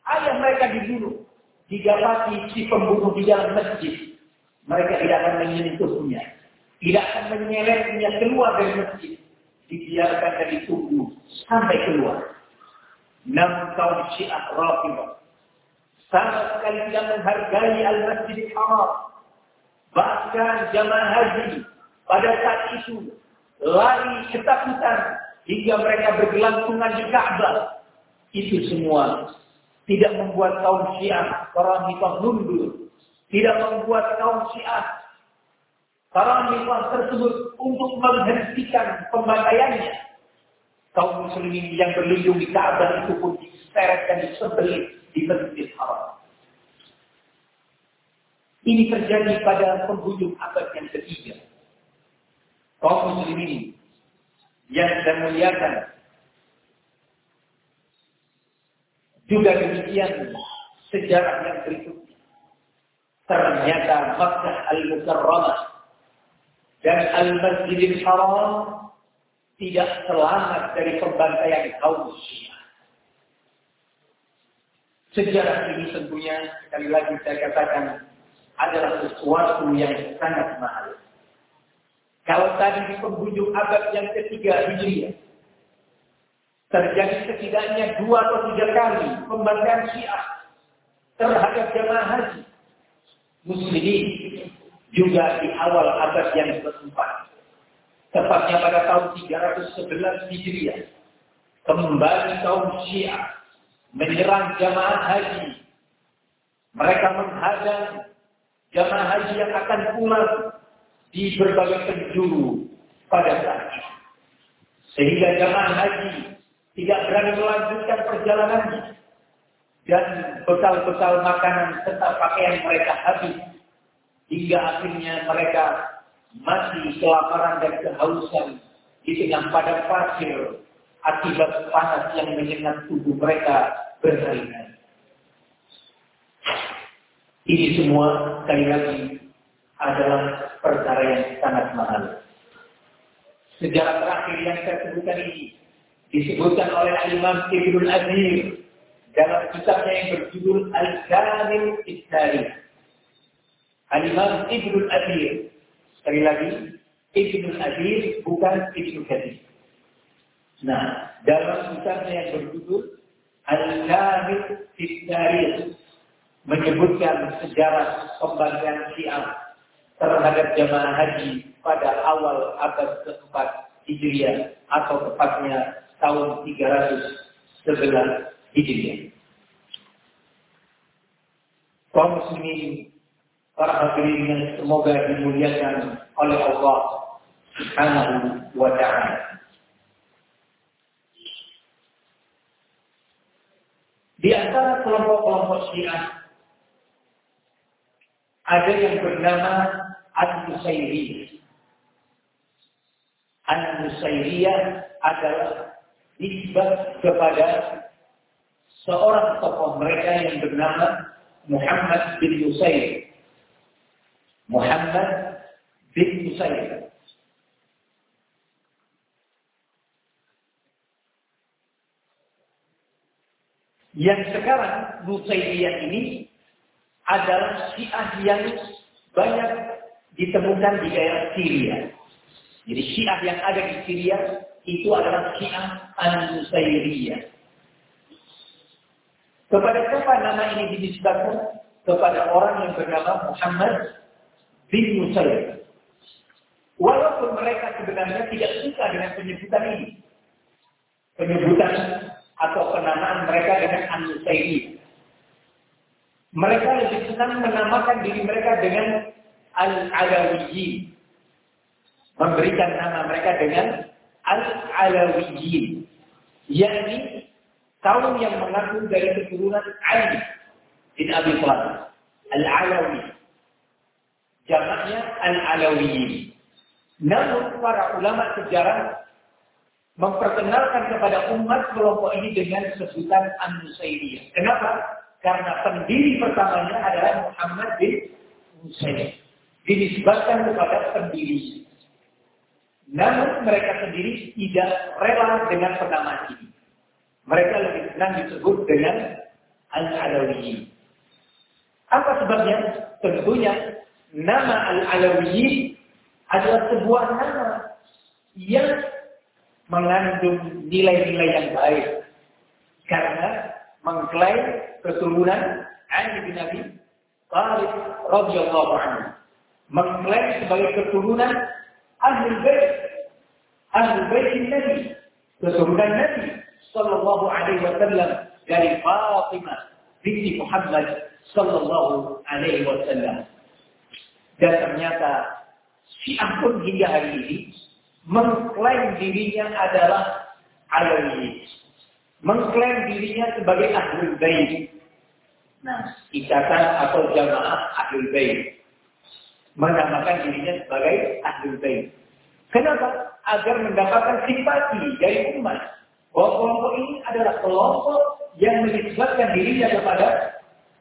Ayah mereka dibunuh. Didapati si pembunuh di dalam masjid. Mereka tidak akan menyentuhnya. Tidak akan menyeletnya keluar dari masjid. Dibiarkan dari tubuh sampai keluar. Namun kaum syiah rafimah. Sama sekali tidak menghargai al-masjid haram. Bahkan jamaah haji pada saat itu lari ketakutan hingga mereka bergelantungan di Ka'bah. Itu semua tidak membuat kaum Syiah para nifah mundur, tidak membuat kaum Syiah para nifah tersebut untuk menghentikan pembantaiannya. Kaum muslimin yang berlindung di Ka'bah itu pun diseret dan disebelit di Masjid Haram. Ini terjadi pada penghujung abad yang ketiga. Kaum muslimin yang saya muliakan. Juga demikian sejarah yang berikutnya. Ternyata Makkah Al-Mukarramah dan Al-Masjidil Haram tidak selamat dari pembantaian kaum Syiah. Sejarah ini tentunya sekali lagi saya katakan adalah sesuatu yang sangat mahal. Kalau tadi di penghujung abad yang ketiga Hijriah, terjadi setidaknya dua atau tiga kali pembantaian Syiah terhadap jemaah haji muslimin juga di awal abad yang keempat. Tepatnya pada tahun 311 Hijriah, kembali kaum Syiah menyerang jemaah haji. Mereka menghadang jemaah haji yang akan pulang di berbagai penjuru pada saat itu. Sehingga jamaah haji tidak berani melanjutkan perjalanannya. Dan bekal-bekal makanan serta pakaian mereka habis. Hingga akhirnya mereka masih kelaparan dan kehausan di tengah padang pasir akibat panas yang menyengat tubuh mereka berhari-hari. Ini semua sekali lagi adalah perkara yang sangat mahal. Sejarah terakhir yang saya sebutkan ini disebutkan oleh Imam Ibnul Azir dalam kitabnya yang berjudul Al-Kamil Istari. Al-Imam Ibnul Azir. Sekali lagi, Ibnul Azir bukan Ibnul Kathir. Nah, dalam kitabnya yang berjudul Al-Kamil Istari menyebutkan sejarah pembantaian Syiah terhadap jamaah haji pada awal abad keempat Hijriah atau tepatnya tahun 311 Hijriah. Kaum muslimin, para hadirin yang semoga dimuliakan oleh Allah Subhanahu wa taala. Di antara kelompok-kelompok Syiah ada yang bernama An-Nusairiyah. An-Nusairiyah adalah nisbah kepada seorang tokoh mereka yang bernama Muhammad bin Nusair. Muhammad bin Nusair. Yang sekarang Nusairiyah ini adalah Syiah yang banyak ditemukan di daerah Syria. Jadi Syiah yang ada di Syria itu adalah Syiah An-Nusairiyah. Kepada siapa nama ini dinisbatkan? Kepada orang yang bernama Muhammad bin Nusair. Walaupun mereka sebenarnya tidak suka dengan penyebutan ini. Penyebutan atau penamaan mereka dengan An-Nusairiyah. Mereka lebih senang menamakan diri mereka dengan Al-Alawiyyin. Memberikan nama mereka dengan Al-Alawiyyin. Yakni kaum yang mengaku dari keturunan Ali bin Abi Thalib. Al-Alawi. Jamaknya Al-Alawiyyin. Namun para ulama sejarah memperkenalkan kepada umat kelompok ini dengan sebutan An-Nusairiyah. Kenapa? Karena pendiri pertamanya adalah Muhammad bin Nusairiyah dinisbatkan kepada pendiri. Namun mereka sendiri tidak rela dengan penamaan ini. Mereka lebih senang disebut dengan Al-Alawiyin. Apa sebabnya? Tentunya nama Al-Alawiyin adalah sebuah nama yang mengandung nilai-nilai yang baik. Karena mengklaim keturunan Ali bin Abi Thalib radhiyallahu anhu. Mengklaim sebagai keturunan ahli bait ahli bait Nabi, keturunan Nabi sallallahu alaihi wasallam dari Fatimah binti Muhammad sallallahu alaihi wasallam. Dan ternyata Syiah pun hingga hari ini mengklaim dirinya adalah Alawi. Mengklaim dirinya sebagai Ahlul Bait. Nah, ikatan atau jamaah Ahlul Bait. Menamakan dirinya sebagai Ahlul Bait. Kenapa? Agar mendapatkan simpati dari umat. Bahwa kelompok ini adalah kelompok yang menisbatkan dirinya kepada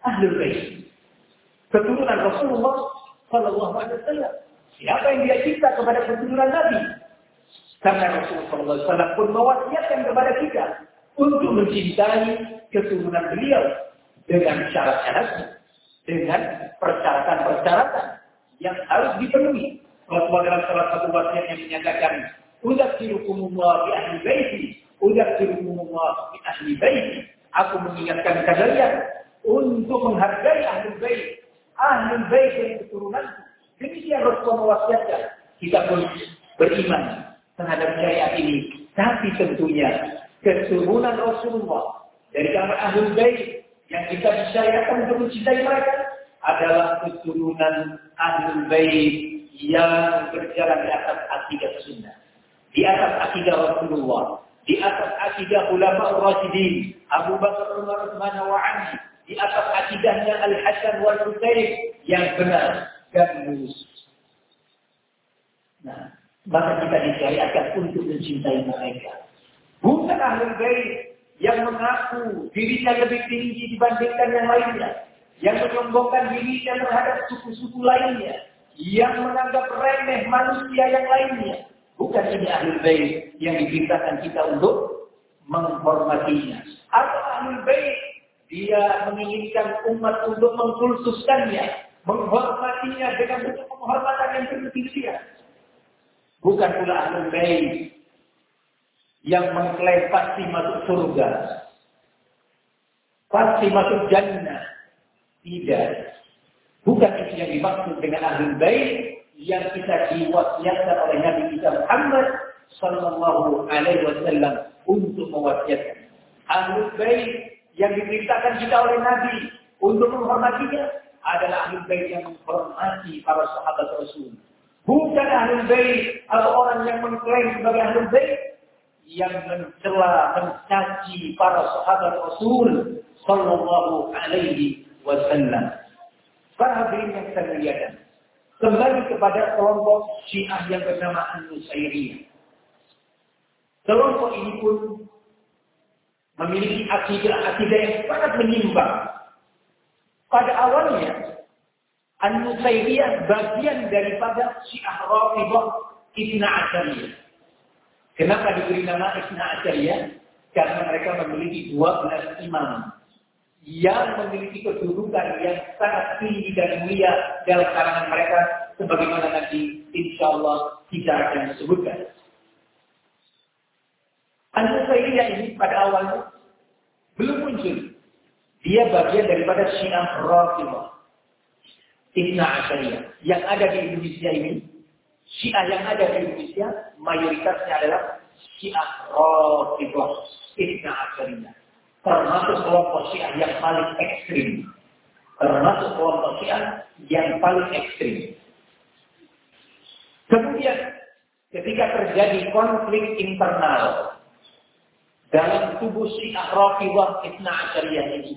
Ahlul Bait. Keturunan Rasulullah Sallallahu Alaihi Wasallam. Siapa yang dia cinta kepada keturunan Nabi? Karena Rasulullah SAW pun mewasiatkan kepada kita untuk mencintai keturunan beliau dengan syarat-syaratnya, dengan persyaratan-persyaratan yang harus dipenuhi. Rasulullah dalam salah satu wasiat yang menyatakan, "Udzakirukumullah bi ahli baiti, udzakirukumullah bi ahli baiti." Aku mengingatkan kalian untuk menghargai ahli bait, ahli bait yang keturunanku. Demikian Rasulullah mewasiatkan. Kita pun beriman terhadap syariat ini. Tapi tentunya keturunan Rasulullah dari kalangan ahli bait yang kita disyariatkan untuk mencintai mereka adalah keturunan ahli bait yang berjalan di atas akidah sunnah. Di atas akidah Rasulullah. Di atas akidah ulama Rasidin. Abu Bakar Umar Utsman wa Ali. Di atas akidahnya Al-Hasan wal Husain yang benar dan lurus. Nah, maka kita disyariatkan untuk mencintai mereka. Bukan ahli bait yang mengaku dirinya lebih tinggi dibandingkan yang lainnya, yang menyombongkan dirinya terhadap suku-suku lainnya, yang menganggap remeh manusia yang lainnya. Bukan ini ahli bait yang diperintahkan kita untuk menghormatinya. Atau ahli bait dia menginginkan umat untuk mengkultuskannya, menghormatinya dengan bentuk penghormatan yang berlebihan. Bukan pula ahli bait yang mengklaim pasti masuk surga. Pasti masuk jannah. Tidak. Bukan itu yang dimaksud dengan ahli bait yang kita diwasiatkan oleh Nabi kita Muhammad sallallahu alaihi wasallam untuk mewasiatkan. Ahli bait yang diperintahkan kita oleh Nabi untuk menghormatinya adalah ahli bait yang menghormati para sahabat Rasul. Bukan ahli bait atau orang yang mengklaim sebagai ahli bait yang mencela, mencaci para sahabat Rasul sallallahu alaihi wasallam. Para hadirin yang muliakan, kembali kepada kelompok Syiah yang bernama An-Nusairiyah. Kelompok ini pun memiliki akidah-akidah yang sangat menyimpang. Pada awalnya, An-Nusairiyah bagian daripada Syiah Rafidhah Ibn Asyariyah. Kenapa diberi nama Ibn Asyariyah? Karena mereka memiliki 12 imam yang memiliki kedudukan yang sangat tinggi dan mulia dalam kalangan mereka sebagaimana nanti insya Allah kita akan sebutkan. Al-Nusairiyah ini pada awalnya belum muncul. Dia bagian daripada Syiah Rafidhah. Ibn Asyariyah. Yang ada di Indonesia ini, Syiah yang ada di Indonesia, mayoritasnya adalah Syiah Rafidhah. Ibn Asyariyah termasuk kelompok Syiah yang paling ekstrim. Termasuk kelompok Syiah yang paling ekstrim. Kemudian ketika terjadi konflik internal dalam tubuh Syiah Rafidhah Ibn Asyariyah ini,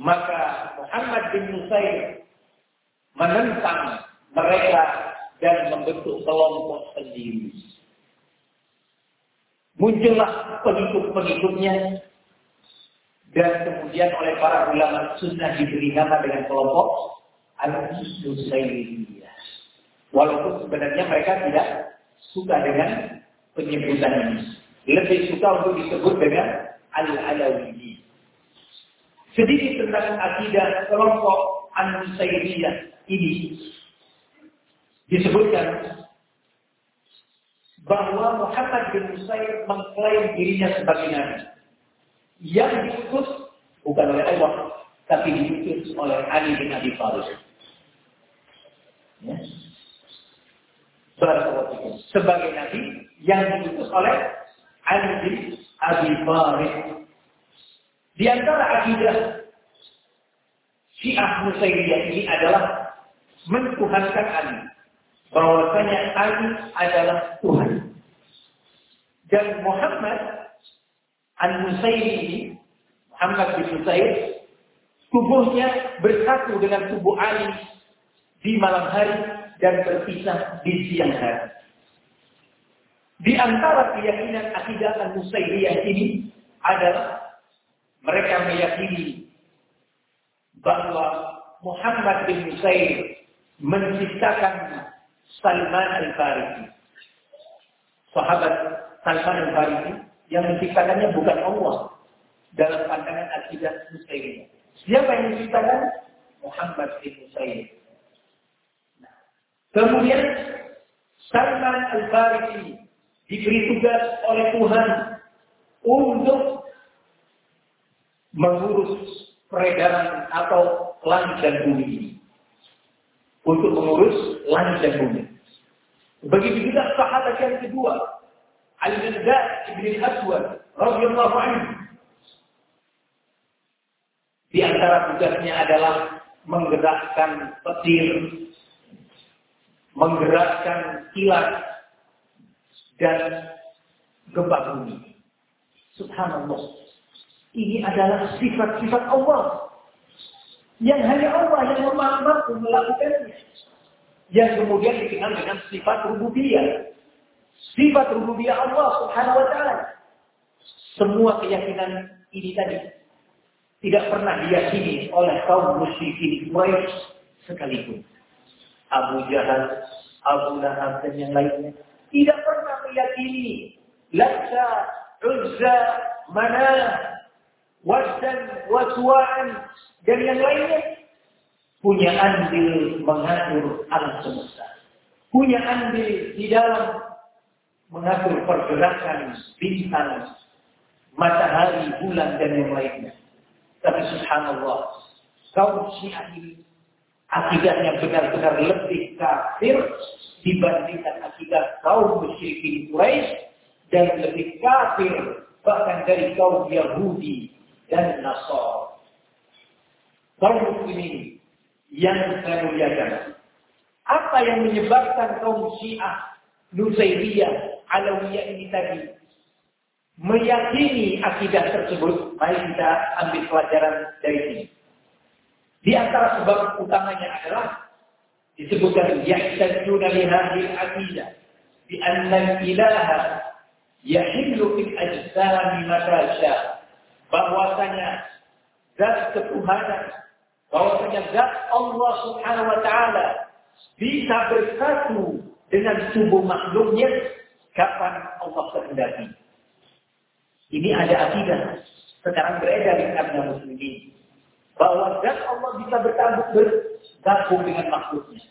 maka Muhammad bin Nusair menentang mereka dan membentuk kelompok sendiri. Muncullah pengikut-pengikutnya dan kemudian oleh para ulama sunnah diberi nama dengan kelompok Al-Nusairiyah. Walaupun sebenarnya mereka tidak suka dengan penyebutan ini. Lebih suka untuk disebut dengan Al-Alawi. Sedikit tentang akidah kelompok An-Nusairiyah ini disebutkan bahwa Muhammad bin Nusair mengklaim dirinya sebagai nabi. Yang diutus bukan oleh Allah, tapi diutus oleh Ali bin Abi Thalib. Ya. Sebagai nabi yang diutus oleh Ali bin Abi Thalib. Di antara akidah Syiah Nusairiyah ini adalah mentuhankan Ali bahwasanya Ali adalah Tuhan. Dan Muhammad Al-Musairi Muhammad bin Musair tubuhnya bersatu dengan tubuh Ali di malam hari dan berpisah di siang hari. Di antara keyakinan akidah Al-Musairiyah ini adalah mereka meyakini bahwa Muhammad bin Musair menciptakan Salman Al-Farisi. Sahabat Salman Al-Farisi yang menciptakannya bukan Allah dalam pandangan akidah Musailimah. Siapa yang menciptakan? Muhammad bin Musayyib. Nah. Kemudian Salman Al-Farisi diberi tugas oleh Tuhan untuk mengurus peredaran atau langit dan bumi untuk mengurus langit dan bumi. Begitu juga sahabat yang kedua, Ali bin Zaid bin Aswad radhiyallahu anhu. Di antara tugasnya adalah menggerakkan petir, menggerakkan kilat dan gempa bumi. Subhanallah. Ini adalah sifat-sifat Allah yang hanya Allah yang mampu melakukannya. Yang kemudian dikenal dengan sifat rububiyah. Sifat rububiyah Allah subhanahu wa ta'ala. Semua keyakinan ini tadi tidak pernah diyakini oleh kaum musyrikin Quraisy sekalipun. Abu Jahal, Abu Lahab dan yang lainnya tidak pernah meyakini Laksa, Uzza, Manah, Wasan, Waswa'an, dan yang lainnya punya andil mengatur alam semesta. Punya andil di dalam mengatur pergerakan bintang, matahari, bulan, dan yang lainnya. Tapi subhanallah, kaum syiah ini akidahnya benar-benar lebih kafir dibandingkan akidah kaum musyrikin Quraisy dan lebih kafir bahkan dari kaum Yahudi dan Nasr. Kaum muslimin yang saya muliakan. Apa yang menyebabkan kaum Syiah, Nusairiyah, Alawiyah ini tadi meyakini akidah tersebut? Mari kita ambil pelajaran dari sini. Di antara sebab utamanya adalah disebutkan yahtajuna li hadhihi al-aqidah bi anna al-ilaha yahillu fil ajsami mata syaa bahwasanya zat ketuhanan, bahwasanya zat Allah Subhanahu wa taala bisa bersatu dengan tubuh makhluknya kapan Allah kehendaki. Ini ada akidah sekarang beredar di kalangan muslimin bahwa zat Allah bisa bertabuk bergabung dengan makhluknya.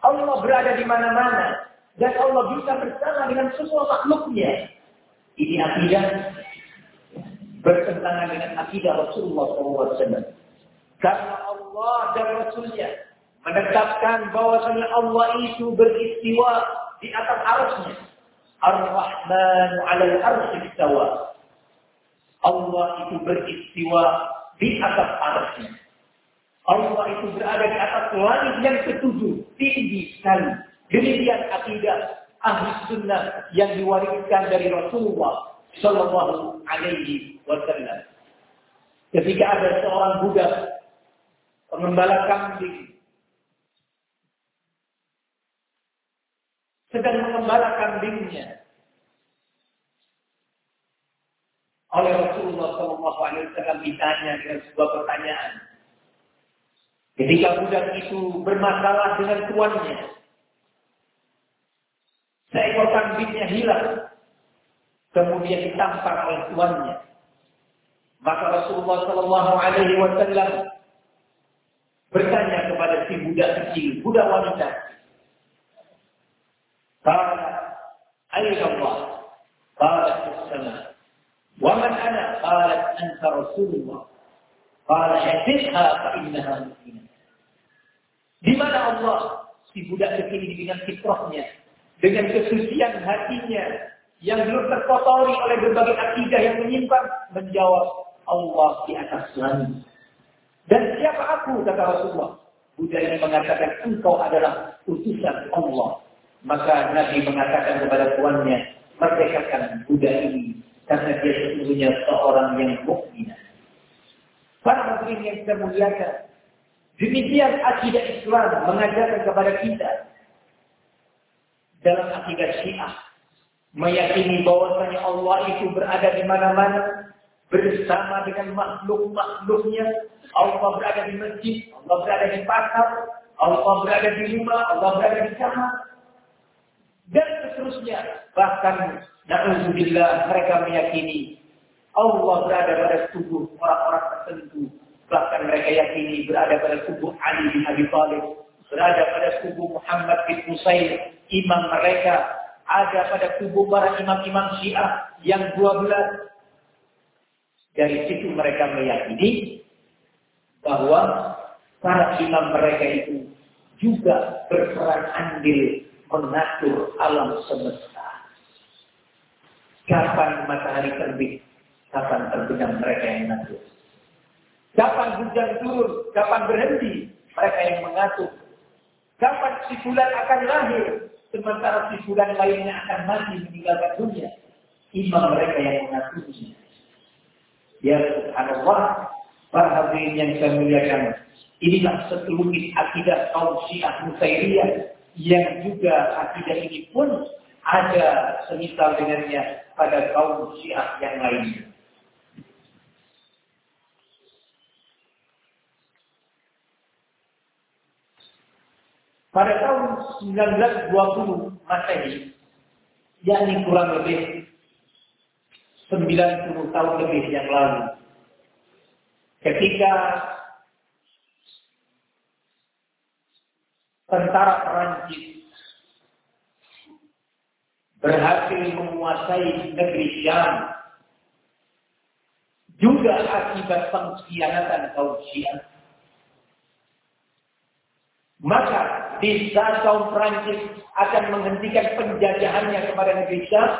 Allah berada di mana-mana dan Allah bisa bersama dengan semua makhluknya. Ini akidah bertentangan dengan akidah Rasulullah SAW. Karena Allah dan Rasulnya menetapkan bahwasanya Allah itu beristiwa di atas arusnya. Ar-Rahman ala al istawa. Allah itu beristiwa di atas arusnya. Allah itu berada di atas langit yang ketujuh, tinggi sekali. Demikian akidah ahli sunnah yang diwariskan dari Rasulullah Sallallahu Alaihi Wasallam. Ketika ada seorang budak pengembala kambing sedang mengembala kambingnya oleh Rasulullah Sallallahu Alaihi Wasallam ditanya dengan sebuah pertanyaan. Ketika budak itu bermasalah dengan tuannya, Seekor kambingnya hilang. Kemudian ditampar oleh tuannya. Maka Rasulullah Shallallahu Alaihi Wasallam bertanya kepada si budak kecil, budak wanita. Qala, Aina Allah? Qalat As-sama. Wa man ana? Qalat anta Rasulullah. Qala hadithha fa innaha mu'minah. Di mana Allah? Si budak kecil dengan fitrahnya, dengan kesucian hatinya yang belum terkotori oleh berbagai akidah yang menyimpang menjawab Allah di atas langit. Dan siapa aku kata Rasulullah? Budak ini mengatakan engkau adalah utusan Allah. Maka Nabi mengatakan kepada tuannya, merdekakan budak ini karena dia sesungguhnya seorang yang mukmin. Para muslim yang kita muliakan, demikian akidah Islam mengajarkan kepada kita dalam akidah Syiah meyakini bahwasanya Allah itu berada di mana-mana bersama dengan makhluk-makhluknya. Allah berada di masjid, Allah berada di pasar, Allah berada di rumah, Allah berada di kamar. Dan seterusnya. Bahkan, na'udzubillah, mereka meyakini Allah berada pada tubuh orang-orang tertentu. Bahkan mereka yakini berada pada tubuh Ali bin Abi Thalib. Berada pada tubuh Muhammad bin Musair, imam mereka. Ada pada tubuh para imam-imam syiah yang dua belas dari situ mereka meyakini bahwa para imam mereka itu juga berperan andil mengatur alam semesta. Kapan matahari terbit, kapan terbenam mereka yang mengatur. Kapan hujan turun, kapan berhenti, mereka yang mengatur. Kapan si bulan akan lahir, sementara si bulan lainnya akan mati meninggalkan dunia. Imam mereka yang mengaturnya. Ya subhanallah, para hadirin yang saya muliakan. Inilah sekelumit akidah kaum syiah Nusairiyah yang juga akidah ini pun ada semisal dengannya pada kaum syiah yang lainnya. Pada tahun 1920 Masehi, yakni kurang lebih 90 tahun lebih yang lalu. Ketika tentara Perancis berhasil menguasai negeri Syam juga akibat pengkhianatan kaum Syiah. Maka di saat kaum Perancis akan menghentikan penjajahannya kepada negeri Syam,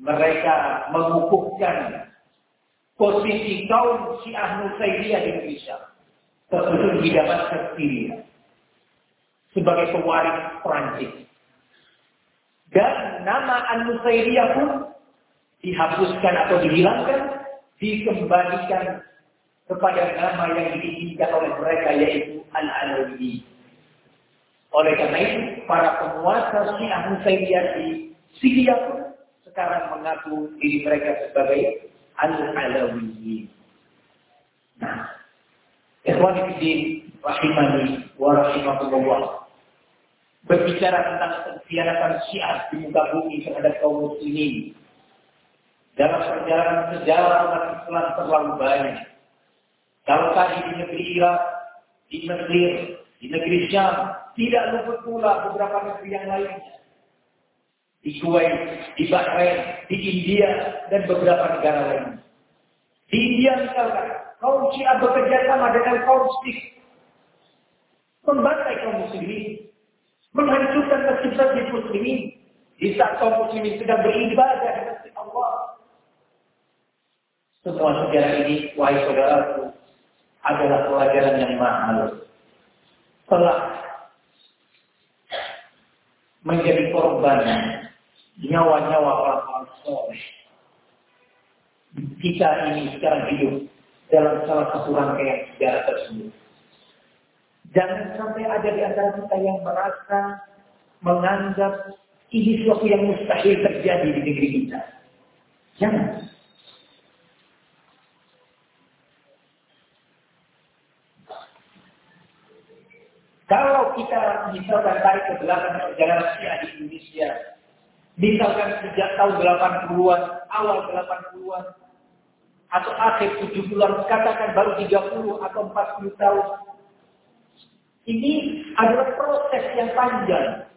mereka mengukuhkan posisi kaum Syiah Nusairiyah di Indonesia. Tersusun di Syria sebagai pewaris Prancis. Dan nama An-Nusairiyah pun dihapuskan atau dihilangkan, dikembalikan kepada nama yang diinginkan oleh mereka yaitu Al-Alawi. Oleh karena itu, para penguasa Syiah Nusairiyah di Syria pun sekarang mengaku diri mereka sebagai al-alawiyyin. Nah, ikhwan fillah rahimani wa rahimakumullah. Berbicara tentang pengkhianatan Syiah di muka bumi terhadap kaum muslimin. Dalam perjalanan sejarah umat Islam terlalu banyak. Kalau tadi di negeri Irak, di Mesir, di negeri Syam, tidak luput pula beberapa negeri yang lainnya di Kuwait, di Bahrain, di India, dan beberapa negara lain. Di India misalkan, kaum Syiah bekerja sama dengan kaum Sikh. Membantai kaum muslimin. Menghancurkan masjid-masjid muslimin. Di saat kaum muslimin sedang beribadah di masjid Allah. Semua sejarah ini, wahai saudaraku, adalah pelajaran yang mahal. Telah menjadi korban nyawa-nyawa orang-orang soleh. Kita ini sekarang hidup dalam salah satu rangkaian sejarah tersebut. Jangan sampai ada di antara kita yang merasa menganggap ini sesuatu yang mustahil terjadi di negeri kita. Jangan. Kalau kita misalkan tarik ke belakang perjalanan Syiah di Indonesia, misalkan sejak tahun 80-an, awal 80-an, atau akhir 70-an, katakan baru 30 atau 40 tahun. Ini adalah proses yang panjang.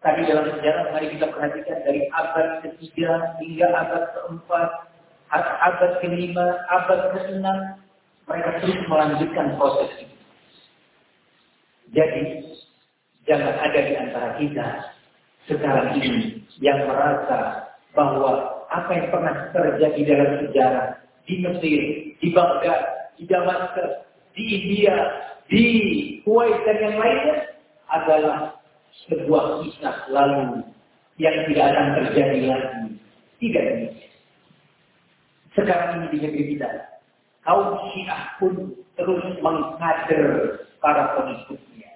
Tadi dalam sejarah, mari kita perhatikan dari abad ketiga hingga abad keempat, abad kelima, abad keenam, mereka terus melanjutkan proses ini. Jadi, jangan ada di antara kita sekarang ini yang merasa bahwa apa yang pernah terjadi dalam sejarah di Mesir, di Baghdad, di Damaskus, di India, di Kuwait dan yang lainnya adalah sebuah kisah lalu yang tidak akan terjadi lagi. Tidak demikian. Sekarang ini di negeri kita, kaum Syiah pun terus mengkader para pengikutnya.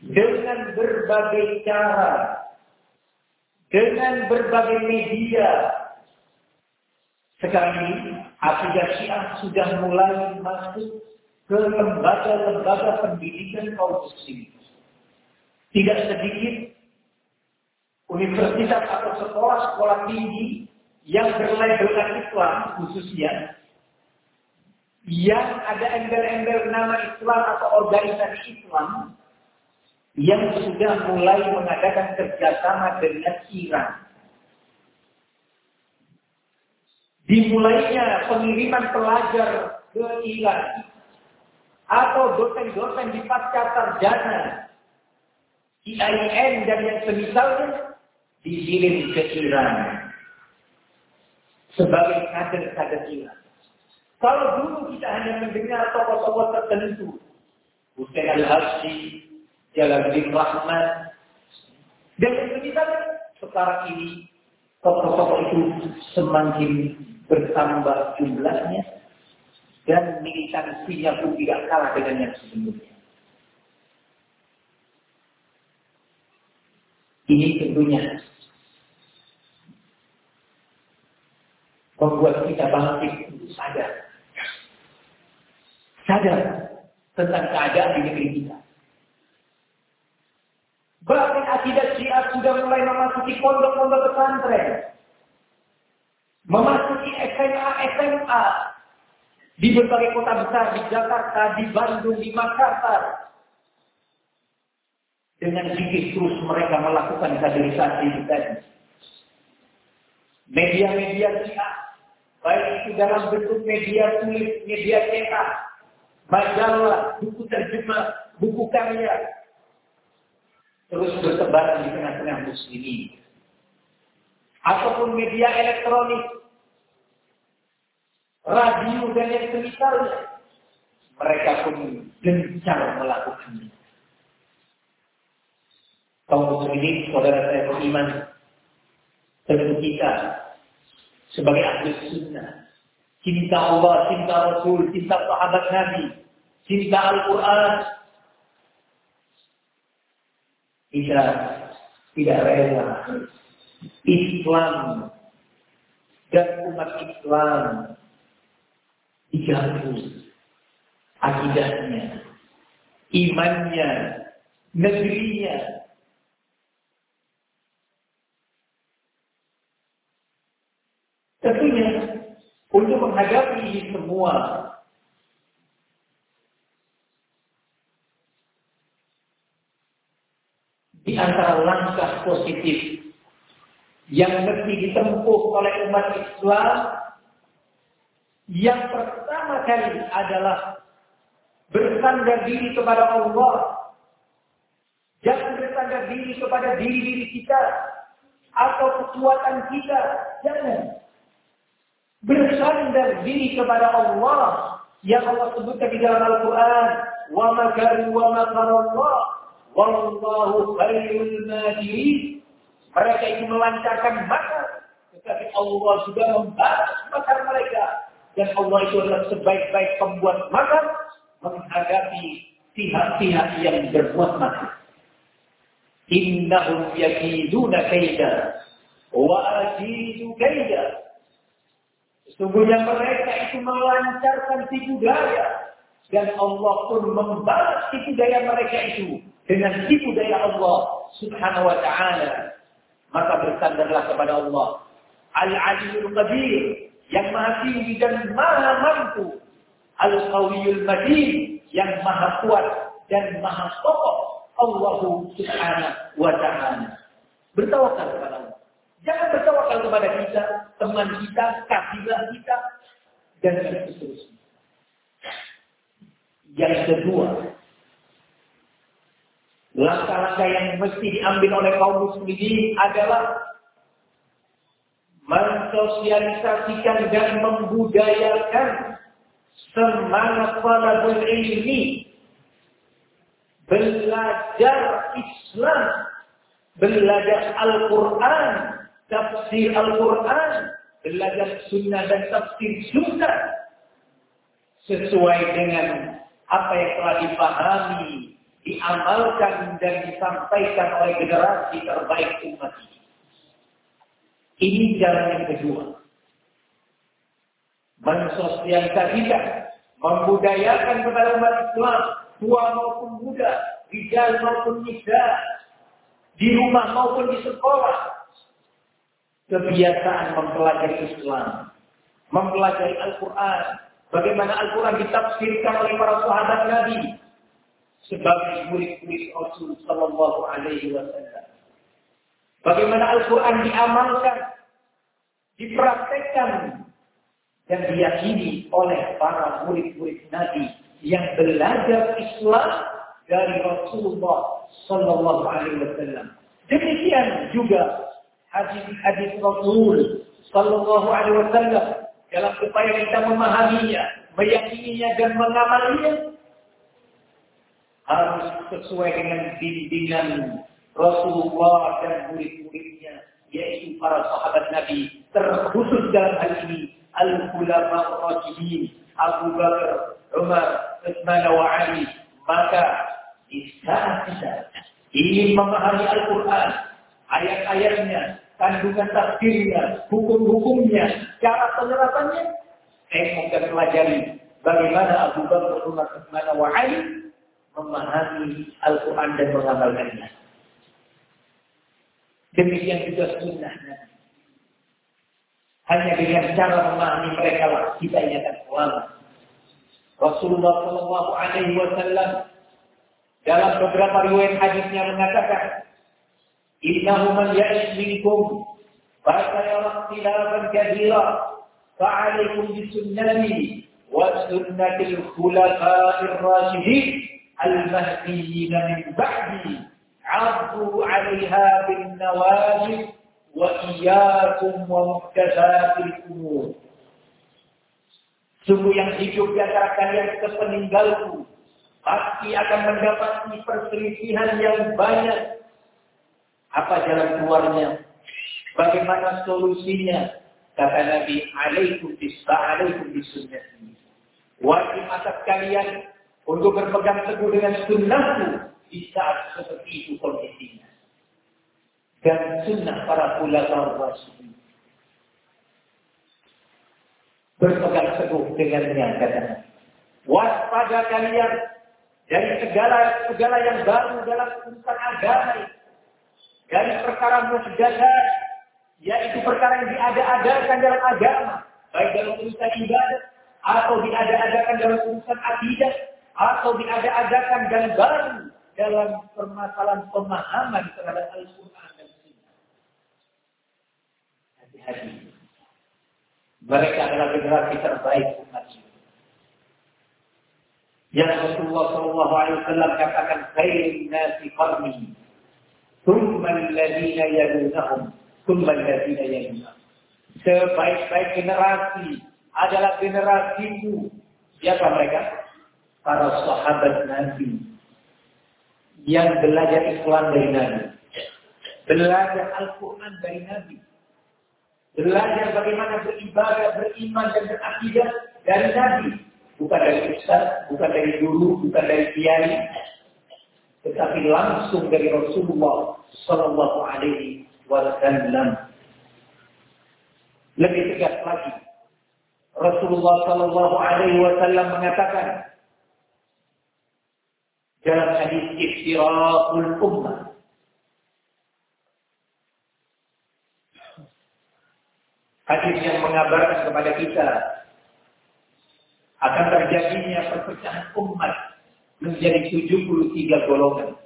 Dengan berbagai cara, dengan berbagai media, sekarang ini akidah Syiah sudah mulai masuk ke lembaga-lembaga pendidikan kaum muslimin. Tidak sedikit universitas atau sekolah-sekolah tinggi yang berlabelkan Islam khususnya yang ada embel-embel nama Islam atau organisasi Islam yang sudah mulai mengadakan kerjasama dengan Iran. Dimulainya pengiriman pelajar ke Iran atau dosen-dosen di pasca sarjana IAIN dan yang semisalnya dikirim ke Iran sebagai kader-kader Iran. Kalau dulu kita hanya mendengar tokoh-tokoh tertentu, Hussein Al-Habsyi, Jalaluddin Rahman, dan semisalnya sekarang ini tokoh-tokoh itu semakin bertambah jumlahnya dan militansinya pun tidak kalah dengan yang sebelumnya. Ini tentunya membuat kita bangkit untuk sadar. Sadar tentang keadaan di negeri kita. Bahkan akidah syiah sudah mulai memasuki pondok-pondok pesantren. Memasuki SMA-SMA. Di berbagai kota besar, di Jakarta, di Bandung, di Makassar. Dengan sedikit terus mereka melakukan kaderisasi tadi. Media-media syiah Baik itu dalam bentuk media tulis, media cetak, majalah, buku terjemah, buku karya. Terus bertebaran di tengah-tengah muslimin. Ataupun media elektronik, radio dan yang semisalnya. Mereka pun gencar melakukannya. Kaum muslimin, saudara saya beriman, tentu kita sebagai ahli sunnah. Cinta Allah, cinta Rasul, cinta sahabat Nabi, cinta Al-Quran. Kita tidak rela Islam dan umat Islam diganggu akidahnya, imannya, negerinya, Tentunya untuk menghadapi semua. Di antara langkah positif yang mesti ditempuh oleh umat Islam yang pertama kali adalah bersandar diri kepada Allah. Jangan bersandar diri kepada diri-diri kita atau kekuatan kita. Jangan bersandar diri kepada Allah yang Allah sebutkan di dalam Al-Quran wa makaru wa makarallah wallahu khairul makirin mereka itu melancarkan makar tetapi Allah juga membalas makar mereka. Dan Allah itu adalah sebaik-baik pembuat makar menghadapi pihak-pihak yang berbuat makar innahum yakiduna kaida wa ajidu kaida Sesungguhnya mereka itu melancarkan tipu daya dan Allah pun membalas tipu daya mereka itu dengan tipu daya Allah Subhanahu wa taala. Maka bersandarlah kepada Allah Al-Aliyul Qadir yang maha tinggi dan maha mampu. Al-Qawiyul Majid yang maha kuat dan maha kokoh. Allah Subhanahu wa taala. Bertawakal kepada Allah. Jangan bertawakal kepada kita, teman kita, kabilah kita, dan seterusnya. Yang kedua, langkah-langkah yang mesti diambil oleh kaum muslimin adalah mensosialisasikan dan membudayakan semangat talabul ilmi belajar Islam belajar Al-Quran tafsir Al-Quran belajar sunnah dan tafsir sunnah sesuai dengan apa yang telah dipahami, diamalkan dan disampaikan oleh generasi terbaik umat ini. Ini jalan yang kedua. Mensosialisasikan, membudayakan kepada umat Islam, tua maupun muda, rijal maupun nisa, di rumah maupun di sekolah, kebiasaan mempelajari Islam, mempelajari Al-Quran, bagaimana Al-Quran ditafsirkan oleh para sahabat Nabi sebagai murid-murid Rasul Sallallahu Alaihi Wasallam. Bagaimana Al-Quran diamalkan, dipraktekkan, dan diyakini oleh para murid-murid Nabi yang belajar Islam dari Rasulullah Sallallahu Alaihi Wasallam. Demikian juga hadis-hadis Rasul Sallallahu Alaihi Wasallam dalam upaya kita memahaminya, meyakininya dan mengamalinya harus sesuai dengan bimbingan Rasulullah dan murid-muridnya, yaitu para sahabat Nabi, terkhusus dalam hal ini Al-Ulama Rasulullah Abu Bakar, Umar, Utsman wa Ali. Maka di saat kita ingin memahami Al-Quran, ayat-ayatnya, kandungan tafsirnya, hukum-hukumnya, cara penerapannya, saya akan pelajari bagaimana Abu Bakar Umar Utsman wa Ali memahami Al-Quran dan mengamalkannya. Demikian juga sunnahnya. Hanya dengan cara memahami mereka lah kita ini akan selamat. Rasulullah Shallallahu Alaihi Wasallam dalam beberapa riwayat hadisnya mengatakan, إنه من يعش منكم فسيرى اختلافا كثيرا فعليكم بسنتي وسنة الخلفاء الراشدين المهديين من بعدي عضوا عليها بالنواجذ وإياكم ومحدثات الأمور Sungguh yang hidup di antara kalian sepeninggalku pasti akan mendapati perselisihan yang banyak apa jalan keluarnya? Bagaimana solusinya? Kata Nabi, alaikum bisba, alaikum bisunnati. Wajib atas kalian untuk berpegang teguh dengan sunnahku di saat seperti itu kondisinya. Dan sunnah para ulama rasul. Berpegang teguh dengannya, kata Nabi. Waspada kalian dari segala segala yang baru dalam urusan agama dari perkara muhdatsat yaitu perkara yang diada-adakan dalam agama, baik dalam urusan ibadah atau diada-adakan dalam urusan akidah atau diada-adakan dan baru dalam permasalahan pemahaman terhadap Al-Quran dan Sunnah. Hati-hati. Mereka adalah generasi terbaik umat ini. Yang Rasulullah SAW katakan, Khairun nasi ثم الذين يلونهم ثم الذين يلونهم sebaik-baik generasi adalah generasimu siapa mereka para sahabat Nabi yang belajar Islam dari Nabi belajar Al-Quran dari Nabi belajar bagaimana beribadah, beriman dan berakidah dari Nabi bukan dari ustaz, bukan dari guru, bukan dari kiai tetapi langsung dari Rasulullah Sallallahu Alaihi Wasallam. Lebih tegas lagi, Rasulullah Sallallahu Alaihi Wasallam mengatakan, dalam hadis iftiraqul ummah. Hadis yang mengabarkan kepada kita akan terjadinya perpecahan umat menjadi 73 golongan.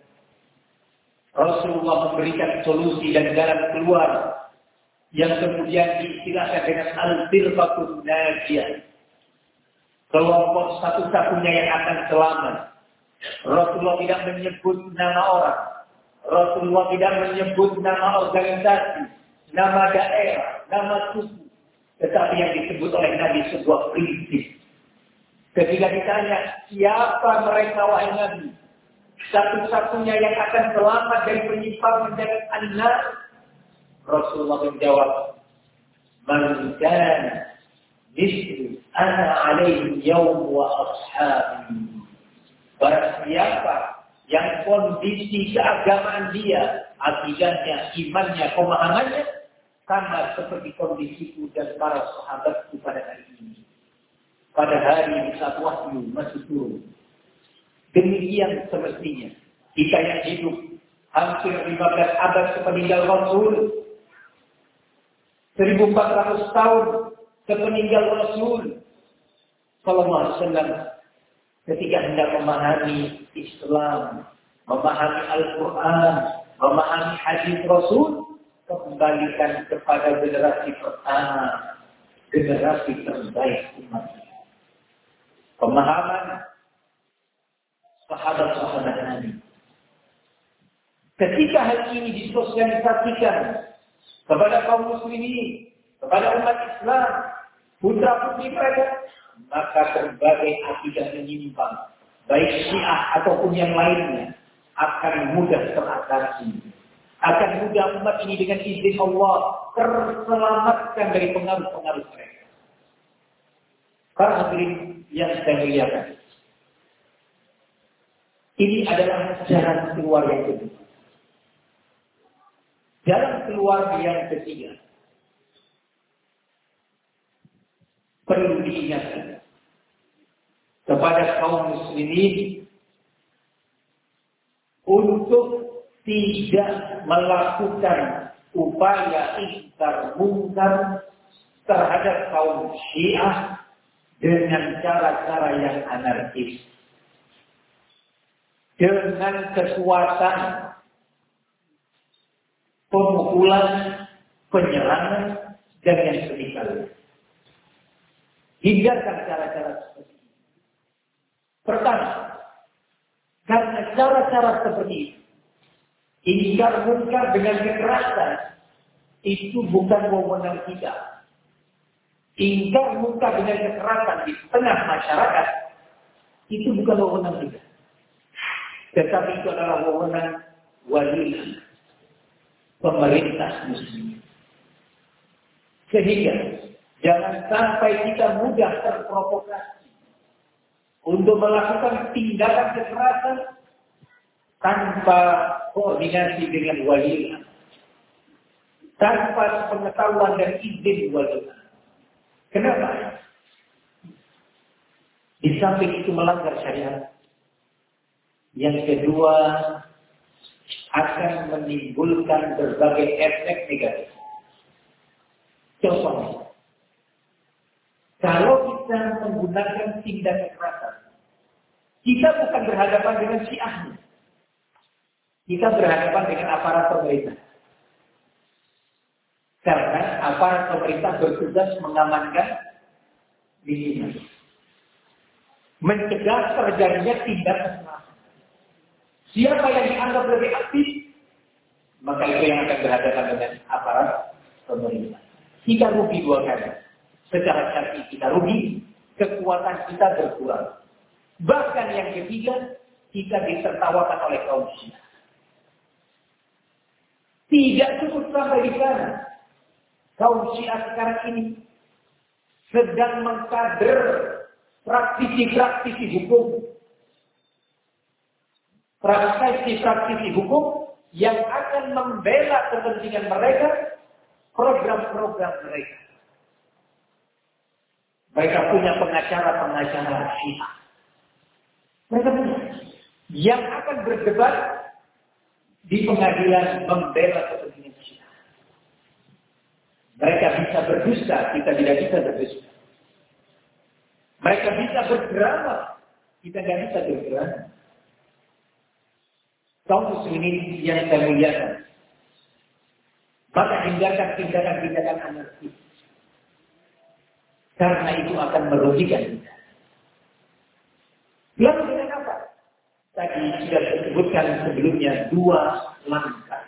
Rasulullah memberikan solusi dan jalan keluar yang kemudian diistilahkan dengan al-firqatun najiyah. Kelompok satu-satunya yang akan selamat. Rasulullah tidak menyebut nama orang. Rasulullah tidak menyebut nama organisasi, nama daerah, nama suku. Tetapi yang disebut oleh Nabi sebuah prinsip. Ketika ditanya, siapa mereka wahai Nabi? Satu-satunya yang akan selamat dari penyimpangan dan anak. Rasulullah menjawab, Man kana ana alaihi yawm wa ashabi. Barang siapa yang kondisi keagamaan dia, akidahnya, imannya, pemahamannya, sama seperti kondisiku dan para sahabatku pada hari ini. Pada hari saat wahyu masih turun. Demikian semestinya. Kita yang hidup hampir 15 abad sepeninggal Rasul. 1400 tahun sepeninggal Rasul. Sallallahu Alaihi Wasallam ketika hendak memahami Islam, memahami Al-Quran, memahami hadis Rasul, kembalikan kepada generasi pertama, generasi terbaik umat. Pemahaman sahabat-sahabat Nabi. Ketika hal ini disosialisasikan kepada kaum muslimin, kepada umat Islam, putra putri mereka, maka berbagai akidah menyimpang, baik syiah ataupun yang lainnya, akan mudah teratasi. Akan mudah umat ini dengan izin Allah terselamatkan dari pengaruh-pengaruh mereka. Para hadirin yang saya muliakan. Ini adalah jalan keluar yang kedua. Jalan keluar yang ketiga. perlu diingatkan kepada kaum muslimin untuk tidak melakukan upaya ingkar mungkar terhadap kaum Syiah dengan cara-cara yang anarkis. Dengan kekuatan pemukulan, penyerangan, dan yang semisalnya. Hindarkan cara-cara seperti ini. Pertama, karena cara-cara seperti ini, ingkar mungkar dengan kekerasan, itu bukan wewenang kita. Ingkar mungkar dengan kekerasan di tengah masyarakat, itu bukan wewenang kita. Tetapi itu adalah wewenang wali pemerintah muslim. Sehingga Jangan sampai kita mudah terprovokasi untuk melakukan tindakan kekerasan tanpa koordinasi dengan wali tanpa pengetahuan dan izin wali Kenapa? Di samping itu melanggar syariat. Yang kedua, akan menimbulkan berbagai efek negatif. Contohnya, kalau kita menggunakan tindak kekerasan, kita bukan berhadapan dengan syiah. Kita berhadapan dengan aparat pemerintah. Karena aparat pemerintah bertugas mengamankan dirinya. Mencegah terjadinya tindak kekerasan. Siapa yang dianggap lebih aktif, maka itu yang akan berhadapan dengan aparat pemerintah. Kita rugi dua kali. Secara syar'i kita rugi, kekuatan kita berkurang. Bahkan yang ketiga, kita ditertawakan oleh kaum. Tidak cukup sampai di sana. Kaum Syiah sekarang ini sedang mengkader praktisi-praktisi hukum. Praktisi-praktisi hukum yang akan membela kepentingan mereka, program-program mereka. Mereka punya pengacara-pengacara syiah. Mereka punya. yang akan berdebat di pengadilan membela kepentingan. Mereka bisa berdusta, kita tidak bisa berdusta. Mereka bisa berdrama, kita tidak bisa berdrama. Kaum muslimin yang saya muliakan. Maka hindarkan tindakan-tindakan anarkis. Karena itu akan merugikan kita. Lalu dengan apa? Tadi sudah disebutkan sebelumnya dua langkah.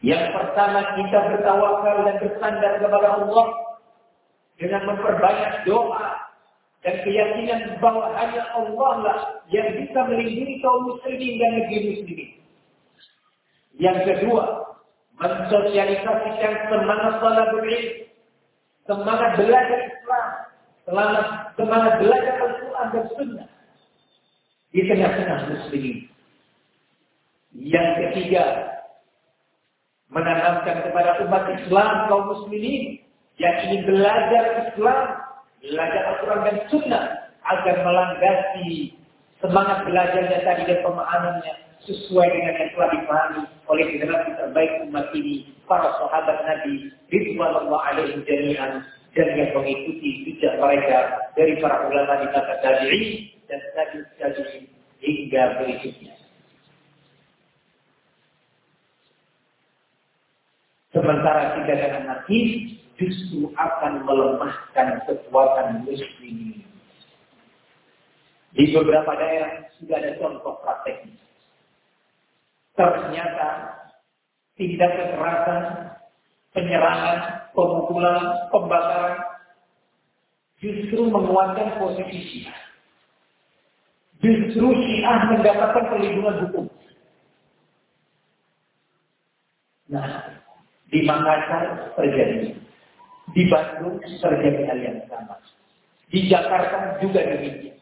Yang pertama kita bertawakal dan bersandar kepada Allah dengan memperbanyak doa dan keyakinan bahwa hanya Allah lah yang bisa melindungi kaum muslimin dan negeri muslimin. Yang kedua, mensosialisasikan semangat talabul ilm, semangat belajar Islam, semangat, semangat belajar Al-Quran dan Sunnah di tengah-tengah muslimin. Yang ketiga, menanamkan kepada umat Islam kaum muslimin yang ingin belajar Islam belajar Al-Quran dan Sunnah agar melandasi semangat belajarnya tadi dan pemahamannya sesuai dengan yang telah dipahami oleh generasi terbaik umat ini, para sahabat Nabi, Ridwanullah alaihi jami'an, dan yang mengikuti jejak mereka dari para ulama di masa tabi'in dan tabi'in hingga berikutnya. Sementara tindakan anarkis justru akan melemahkan kekuatan muslimin. Di beberapa daerah sudah ada contoh prakteknya. Ternyata tindak kekerasan, penyerangan, pemukulan, pembakaran justru menguatkan posisi Syiah. Justru Syiah mendapatkan perlindungan hukum. Nah, di Makassar terjadi. Di Bandung terjadi hal yang sama. Di Jakarta juga demikian.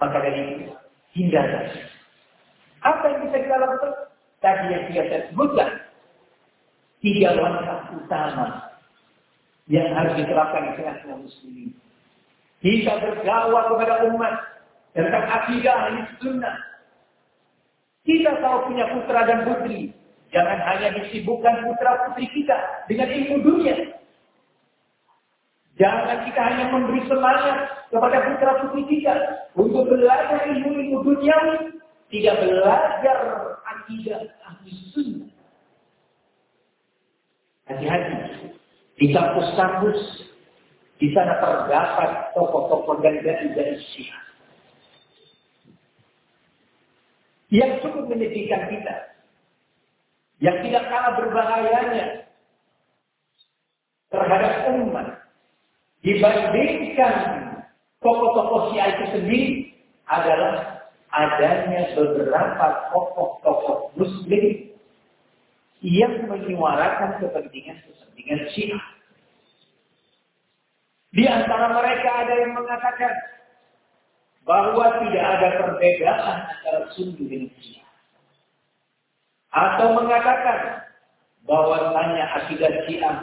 Maka dari itu, hindari. Apa yang bisa kita lakukan? Tadi yang saya sebutkan. Tiga langkah utama yang harus diterapkan di tengah-tengah muslimin. Kita berdakwah kepada umat tentang akidah ahli sunnah. Kita tahu punya putra dan putri Jangan hanya disibukkan putra putri kita dengan ilmu dunia. Jangan kita hanya memberi semangat kepada putra putri kita untuk belajar ilmu-ilmu duniawi, tidak belajar akidah ahli sunnah. Hati-hati. Di kampus-kampus di sana terdapat tokoh-tokoh dan dari Syiah. Yang cukup menyedihkan kita yang tidak kalah berbahayanya terhadap umat dibandingkan tokoh-tokoh Syiah itu sendiri adalah adanya beberapa tokoh-tokoh muslim yang menyuarakan kepentingan-kepentingan Syiah. Di antara mereka ada yang mengatakan bahwa tidak ada perbedaan antara Sunni dan Syiah atau mengatakan bahwa tanya akidah Syiah,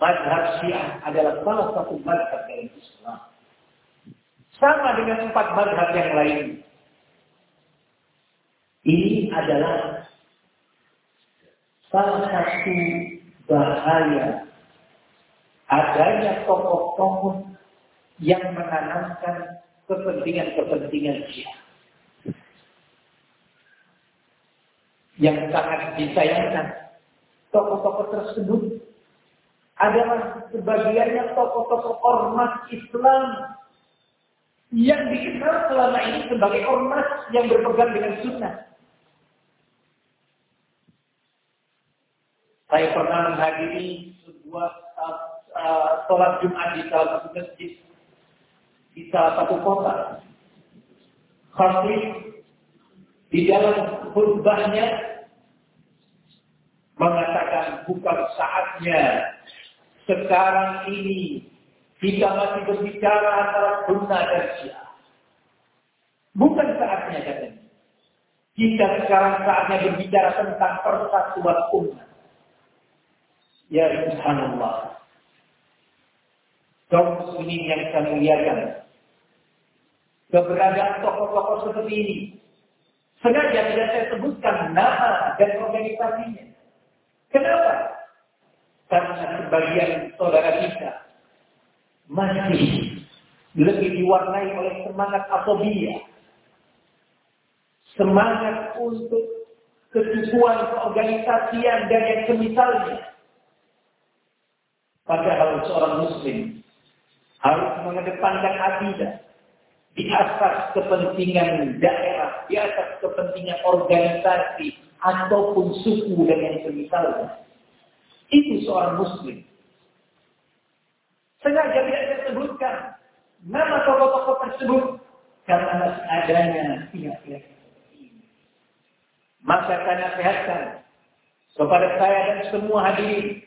madhab Syiah adalah salah satu madhab dalam Islam. Sama dengan empat madhab yang lain. Ini adalah salah satu bahaya adanya tokoh-tokoh yang menanamkan kepentingan-kepentingan Syiah. yang sangat disayangkan. Tokoh-tokoh tersebut adalah sebagiannya tokoh-tokoh ormas Islam yang dikenal selama ini sebagai ormas yang berpegang dengan sunnah. Saya pernah menghadiri sebuah uh, uh, sholat Jumat di salah satu masjid di salah satu kota. Khatib di dalam khutbahnya mengatakan bukan saatnya sekarang ini kita masih berbicara antara sunnah dan syiah. Bukan saatnya katanya. Kita sekarang saatnya berbicara tentang persatuan umat. Ya Subhanallah. Kaum muslimin yang saya muliakan. Keberadaan tokoh-tokoh seperti ini. Sengaja tidak saya sebutkan nama dan organisasinya. Kenapa? Karena sebagian saudara kita masih lebih diwarnai oleh semangat asobia. Semangat untuk kesukuan keorganisasian dan yang semisalnya. Padahal seorang muslim harus mengedepankan akidah di atas kepentingan daerah, di atas kepentingan organisasi ataupun suku dan yang semisalnya. Itu seorang muslim. Sengaja tidak sebutkan nama tokoh-tokoh tersebut karena adanya pihak-pihak. Maka saya nasihatkan kepada saya dan semua hadirin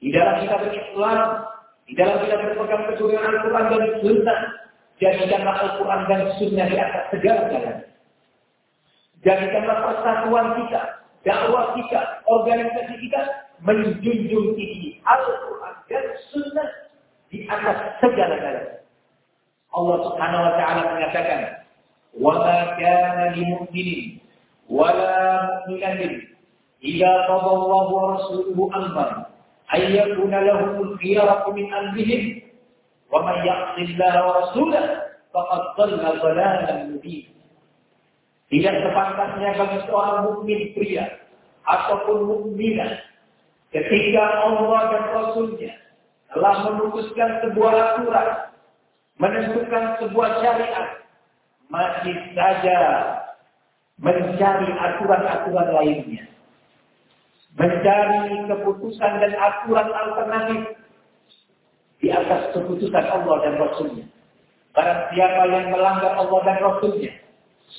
di dalam kita berislam, di dalam kita berpegang teguh Al-Quran dan Sunnah, Jadikanlah Al-Quran dan Sunnah di atas segala jalan. Jadikanlah persatuan kita, dakwah kita, organisasi kita menjunjung tinggi Al-Quran dan Sunnah di atas segala jalan. Allah Subhanahu wa taala mengatakan, "Wa ma kana lil mu'minin wa la mu'minatin idza qada Allahu wa rasuluhu amran ay yakuna man ya'tillaha wa rasulah faqad dhalla dhalalan mubin. Tidak sepantasnya bagi seorang mukmin pria ataupun mukminah ketika Allah dan Rasulnya telah memutuskan sebuah aturan, menentukan sebuah syariat, masih saja mencari aturan-aturan lainnya. Mencari keputusan dan aturan alternatif di atas keputusan Allah dan Rasulnya. Barang siapa yang melanggar Allah dan Rasulnya,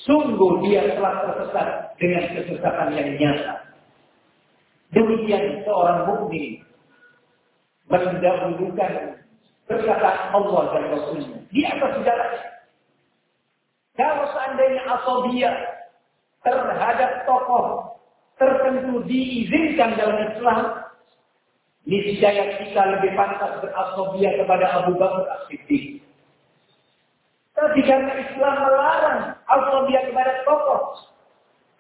sungguh dia telah tersesat dengan kesesatan yang nyata. Demikian seorang mukmin mendahulukan perkataan Allah dan Rasulnya di atas segalanya. Kalau seandainya asobia terhadap tokoh tertentu diizinkan dalam Islam, niscaya kita lebih pantas berasobia kepada Abu Bakar As-Siddiq. Tapi karena Islam melarang asobia kepada tokoh,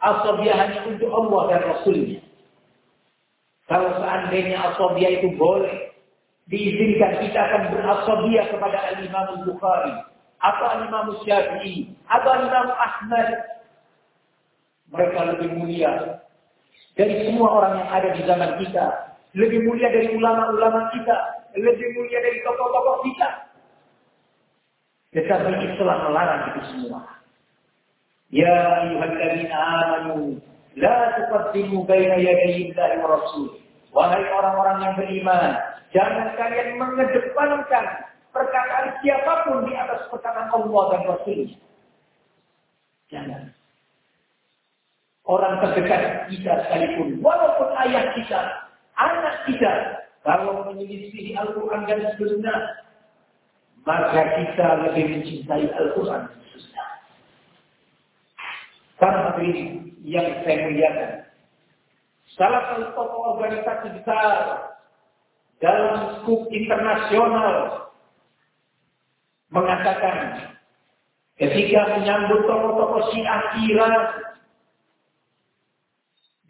asobia hanya untuk Allah dan Rasulnya. Kalau seandainya asobia itu boleh, diizinkan kita akan berasobia kepada Al-Imam Bukhari, atau Al-Imam Syafi'i, atau Al-Imam Ahmad. Mereka lebih mulia dari semua orang yang ada di zaman kita lebih mulia dari ulama-ulama kita, lebih mulia dari tokoh-tokoh kita. Tetapi Islam melarang itu semua. Ya ayyuhalladzina amanu la tuqaddimu baina yadayi Allahi wa rasul. Wahai orang-orang yang beriman, jangan kalian mengedepankan perkataan siapa pun di atas perkataan Allah dan Rasul. Jangan. Orang terdekat kita sekalipun, walaupun ayah kita, anak kita kalau menyelisih Al-Quran dan Sunnah, maka kita lebih mencintai Al-Quran dan Sunnah. Karena ini yang saya muliakan. Salah satu tokoh organisasi besar dalam skup internasional mengatakan ketika menyambut tokoh-tokoh Syiah Iran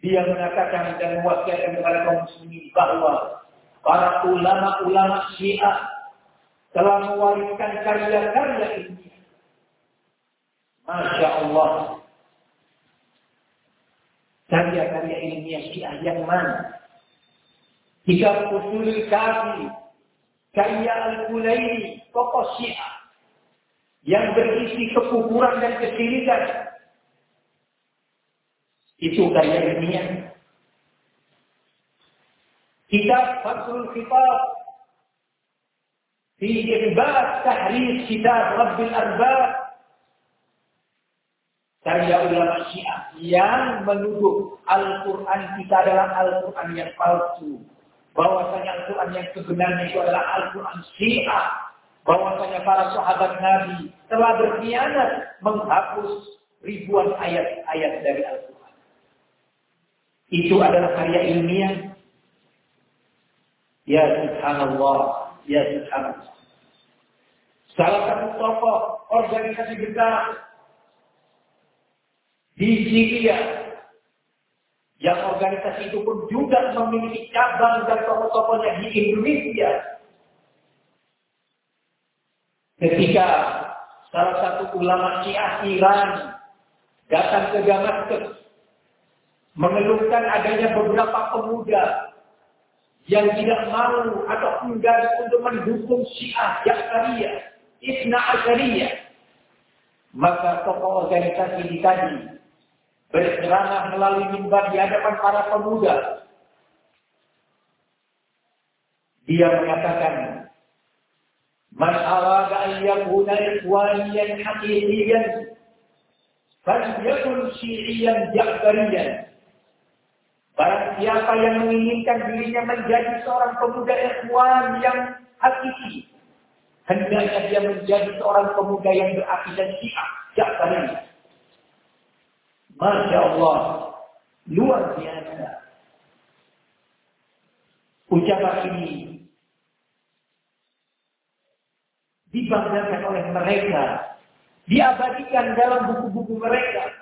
dia mengatakan dan mewakilkan kepada kaum muslimin bahwa para ulama-ulama Syiah telah mewariskan karya-karya ini. Masya Allah. Karya-karya ilmiah Syiah yang mana? Jika usul kafi, karya al-Kulaini, tokoh Syiah yang berisi kekuburan dan kesirikan itu karya ilmiah. Kitab Fathul Khitab fi ihbat tahrir kitab Rabbil Arbab karya ulama Syiah yang menuduh Al-Quran kita adalah Al-Quran yang palsu. Bahwasanya Al-Quran yang sebenarnya itu adalah Al-Quran Syiah. Bahwasanya para sahabat Nabi telah berkhianat menghapus ribuan ayat-ayat dari Al-Quran itu adalah karya ilmiah. Ya subhanallah, ya subhanallah. Salah satu tokoh organisasi besar di Syria yang organisasi itu pun juga memiliki cabang dan tokoh-tokohnya di Indonesia. Ketika salah satu ulama Syiah Iran datang ke Damaskus mengeluhkan adanya beberapa pemuda yang tidak mau atau enggan untuk mendukung Syiah Ja'fariyah, Ibn Asyariyah. Maka tokoh organisasi di tadi berceramah melalui mimbar di hadapan para pemuda. Dia mengatakan, Man arada an yakuna ikhwaniyan haqiqiyan, falyakun syi'iyan ja'bariyan. Barang siapa yang menginginkan dirinya menjadi seorang pemuda ikhwan yang hakiki, hendaknya dia menjadi seorang pemuda yang berakidah syiah, ja'bariyah. Masya Allah. Luar biasa. Ucapan ini dibanggakan oleh mereka. Diabadikan dalam buku-buku mereka.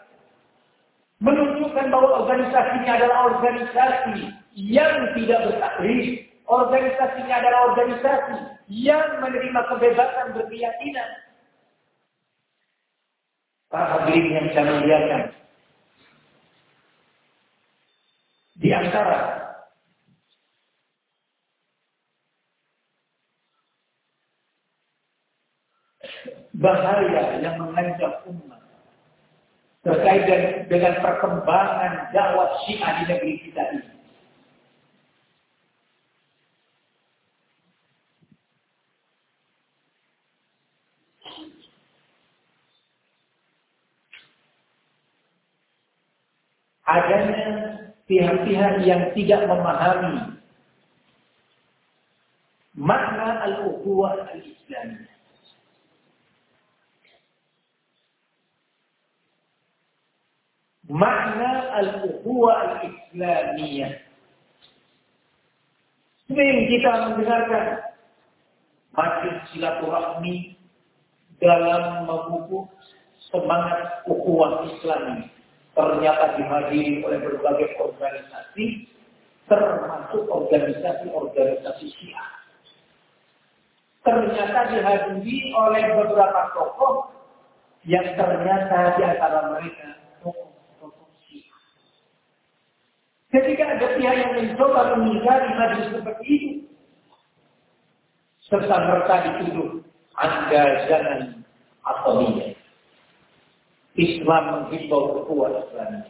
Menunjukkan bahwa organisasinya adalah organisasi yang tidak bertakrif. Organisasinya adalah organisasi yang menerima kebebasan berkeyakinan. Para hadirin yang saya muliakan, Di antara bahaya yang mengancam umat terkait dengan perkembangan dakwah Syiah di negeri kita ini. Adanya pihak-pihak yang tidak memahami makna al-ukhuwah al-islamiyah. Makna al-ukhuwah al-islamiyah. Sering kita mendengarkan majlis silaturahmi dalam memupuk semangat ukhuwah Islamiyah ternyata dihadiri oleh berbagai organisasi, termasuk organisasi-organisasi Syiah. Ternyata dihadiri oleh beberapa tokoh yang ternyata di antara mereka tokoh-tokoh Syiah. Ketika ada pihak yang mencoba mengingkari hadis seperti itu, serta mereka dituduh anda jangan atau tidak. Islam menghimbau ukhuwah Islam.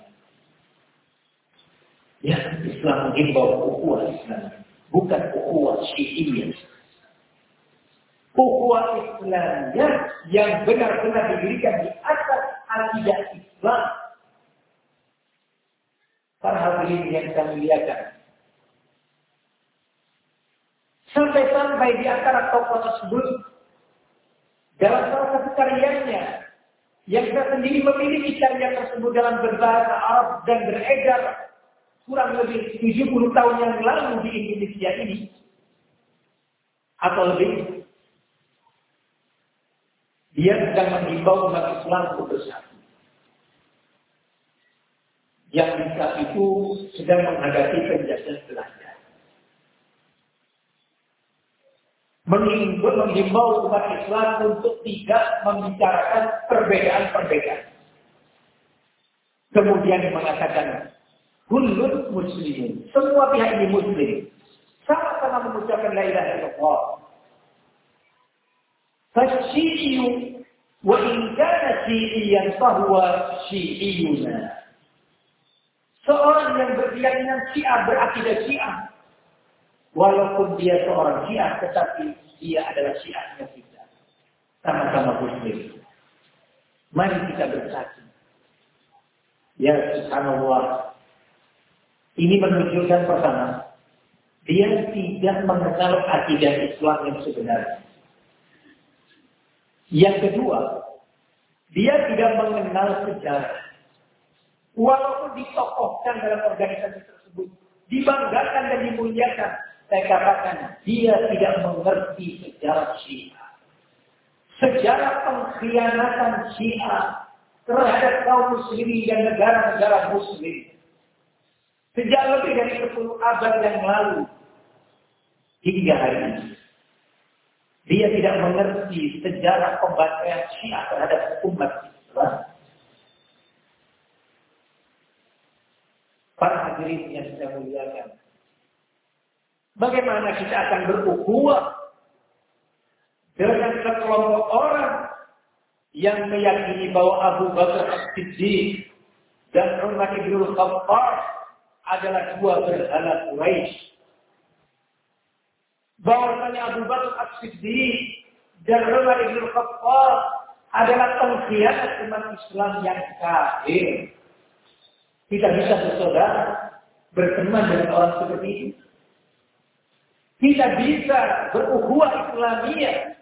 Ya, Islam menghimbau ukhuwah Islam. Bukan ukhuwah syi'iyah. Ukhuwah Islamnya yang benar-benar diberikan di atas akidah Islam. Para hadirin yang saya muliakan. Sampai-sampai di antara tokoh tersebut dalam salah satu karyanya yang saya sendiri memiliki karya tersebut dalam berbahasa Arab dan beredar kurang lebih 70 tahun yang lalu di Indonesia ini. Atau lebih. Dia sedang menghimbau umat Islam untuk bersatu. Yang bisa itu sedang menghadapi penjajahan Belanda. menghimbau, menghimbau umat Islam untuk tidak membicarakan perbedaan-perbedaan. Kemudian mengatakan, Kulun muslimin. Semua pihak ini muslim. Sama-sama mengucapkan la ilaha illallah. Fasyi'iyu wa in fahuwa syi'iyuna. Seorang yang berkeyakinan syiah berakidah syiah Walaupun dia seorang syiah, tetapi dia adalah syiahnya kita. Sama-sama muslim. Mari kita bersatu. Ya subhanallah. Ini menunjukkan pertama, dia tidak mengenal akidah Islam yang sebenarnya. Yang kedua, dia tidak mengenal sejarah. Walaupun ditokohkan dalam organisasi tersebut, dibanggakan dan dimuliakan, saya katakan dia tidak mengerti sejarah Syiah. sejarah pengkhianatan Syiah terhadap kaum muslimin dan negara-negara muslim. Sejak lebih dari 10 abad yang lalu hingga hari ini. Dia tidak mengerti sejarah pembantaian Syiah terhadap umat Islam. Para hadirin yang saya muliakan. Bagaimana kita akan berukhuwah dengan sekelompok orang yang meyakini bahwa Abu Bakar As-Siddiq dan Umar Ibn Khattab adalah dua berhala Quraisy. Bahwasanya Abu Bakar As-Siddiq dan Umar Ibn Khattab adalah pengkhianat umat Islam yang kafir. Kita bisa bersaudara, berteman dengan orang seperti itu. Kita bisa berukhuwah Islamiyah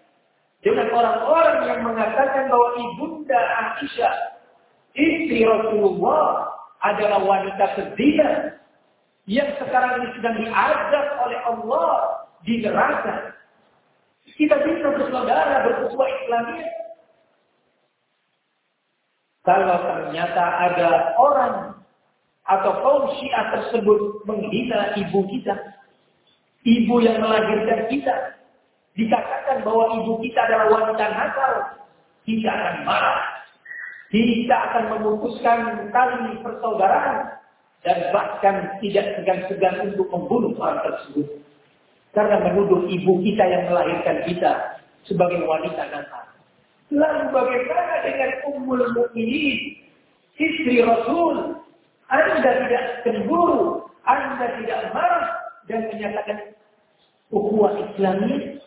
dengan orang-orang yang mengatakan bahwa ibunda Aisyah istri Rasulullah adalah wanita berzina yang sekarang ini sedang diazab oleh Allah di neraka. Kita bisa bersaudara berukhuwah Islamiyah. Kalau ternyata ada orang atau kaum Syiah tersebut menghina ibu kita, ibu yang melahirkan kita, dikatakan bahwa ibu kita adalah wanita nakal, kita akan marah. Kita akan memutuskan tali persaudaraan dan bahkan tidak segan-segan untuk membunuh orang tersebut. Karena menuduh ibu kita yang melahirkan kita sebagai wanita nakal. Lalu bagaimana dengan Ummul Mukminin, istri Rasul? Anda tidak cemburu, Anda tidak marah dan menyatakan ukhuwah Islamiyah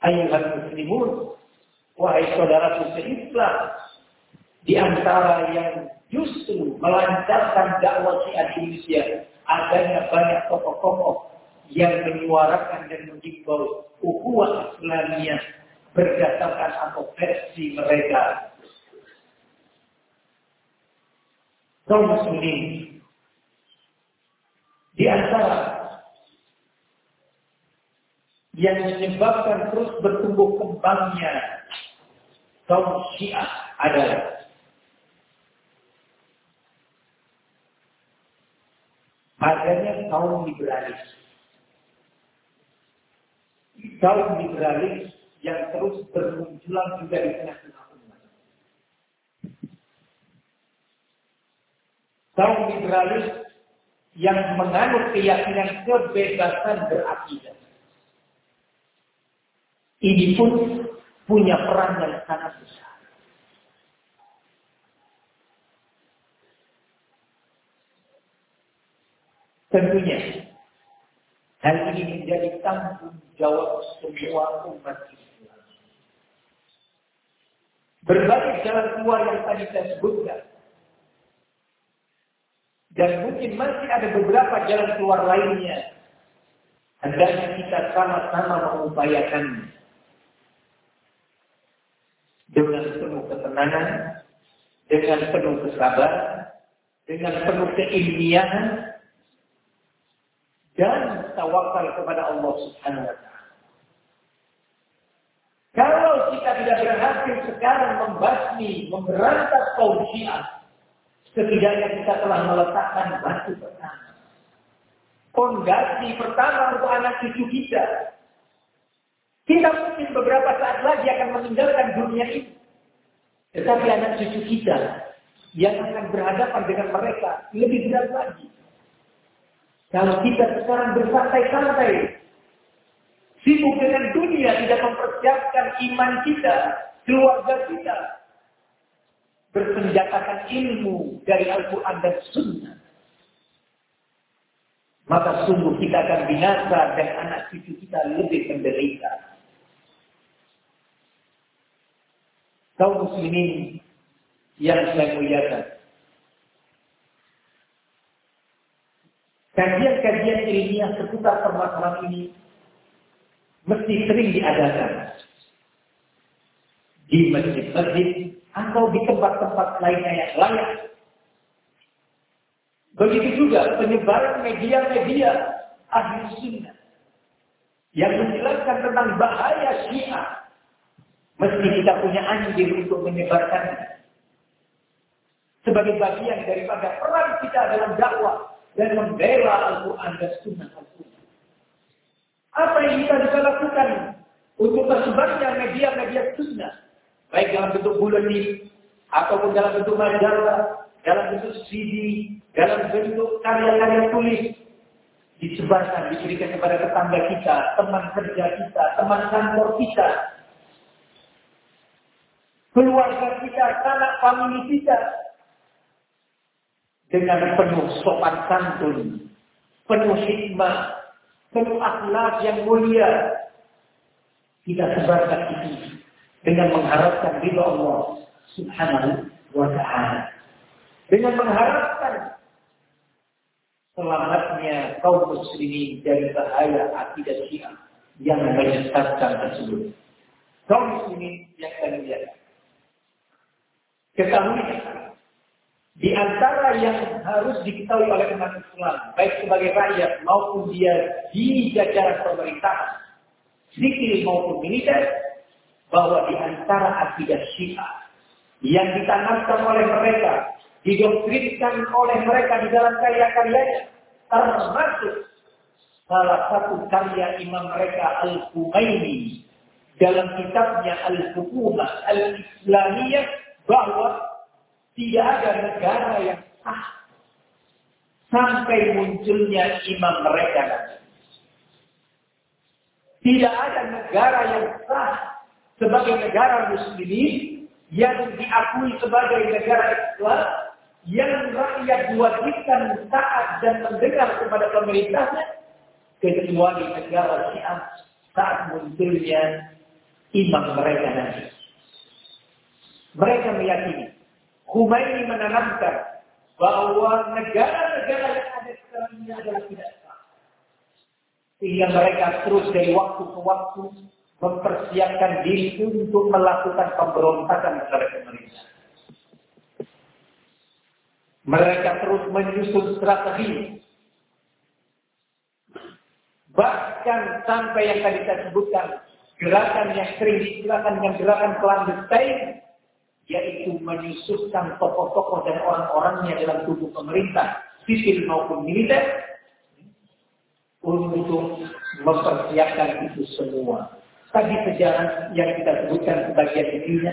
ayuhan muslimun, wahai saudara Islam, di antara yang justru melancarkan dakwah di Indonesia, adanya banyak tokoh-tokoh yang menyuarakan dan mengimbau ukhuwah Islamiyah berdasarkan atau versi mereka. Kaum muslimin di antara yang menyebabkan terus bertumbuh kembangnya kaum Syiah adalah adanya kaum liberalis. Kaum liberalis yang terus bermunculan juga di tengah-tengah umat. Kaum liberalis yang menganut keyakinan kebebasan berakidah. Ini pun punya peran yang sangat besar. Tentunya, hal ini menjadi tanggung jawab semua umat Islam. Berbagai jalan keluar yang tadi saya sebutkan. Dan mungkin masih ada beberapa jalan keluar lainnya. Hendaknya kita sama-sama mengupayakannya dengan penuh ketenangan, dengan penuh kesabaran, dengan penuh keilmiahan, dan tawakal kepada Allah Subhanahu wa taala. Kalau kita tidak berhasil sekarang membasmi, memberantas kaum Syiah, setidaknya kita telah meletakkan batu pertama. Fondasi pertama untuk anak cucu kita kita mungkin beberapa saat lagi akan meninggalkan dunia ini. Tetapi anak cucu kita yang akan berhadapan dengan mereka lebih berat lagi. Kalau kita sekarang bersantai-santai, sibuk dengan dunia, tidak mempersiapkan iman kita, keluarga kita, bersenjatakan ilmu dari Al-Quran dan Sunnah, maka sungguh kita akan binasa dan anak cucu kita lebih menderita. kaum muslimin yang saya muliakan. Kajian-kajian ilmiah seputar permasalahan ini mesti sering diadakan di masjid-masjid atau di tempat-tempat lainnya yang layak. Begitu juga penyebaran media-media ahli sunnah yang menjelaskan tentang bahaya syiah Mesti kita punya andil untuk menyebarkannya. Sebagai bagian daripada peran kita dalam dakwah dan membela Al-Quran dan Sunnah Al-Quran. Apa yang kita bisa lakukan untuk tersebarnya media-media Sunnah, baik dalam bentuk buletin ataupun dalam bentuk majalah, dalam bentuk CD, dalam bentuk karya-karya tulis, disebarkan, diberikan kepada tetangga kita, teman kerja kita, teman kantor kita, keluarga kita, anak famili kita, dengan penuh sopan santun, penuh hikmah, penuh akhlak yang mulia. Kita sebarkan itu dengan mengharapkan ridha Allah Subhanahu wa taala. Dengan mengharapkan selamatnya kaum muslimin dari bahaya akidah Syiah yang menyesatkan tersebut. Kaum muslimin yang kalian lihat. Ketahui di antara yang harus diketahui oleh umat Islam, baik sebagai rakyat maupun dia di jajaran pemerintahan, sipil maupun militer, bahwa di antara akidah Syiah yang ditanamkan oleh mereka, didoktrinkan oleh mereka di dalam karya-karyanya, termasuk salah satu karya imam mereka Al-Humaini dalam kitabnya Al-Hukumah Al-Islamiyah bahwa tidak ada negara yang sah sampai munculnya imam mereka. Tidak ada negara yang sah sebagai negara muslimin yang diakui sebagai negara Islam yang rakyat diwajibkan taat dan mendengar kepada pemerintahnya kecuali negara Syiah saat munculnya imam mereka nanti. Mereka meyakini Khomeini menanamkan bahwa negara-negara yang ada sekarang ini adalah tidak sah. Sehingga mereka terus dari waktu ke waktu mempersiapkan diri untuk melakukan pemberontakan kepada pemerintah. Mereka terus menyusun strategi. Bahkan sampai yang tadi saya sebutkan, gerakan yang sering diistilahkan dengan gerakan clandestine, yaitu menyusupkan tokoh-tokoh dan orang-orangnya dalam tubuh pemerintah, sipil maupun militer, untuk mempersiapkan itu semua. Tadi sejarah yang kita sebutkan sebagian intinya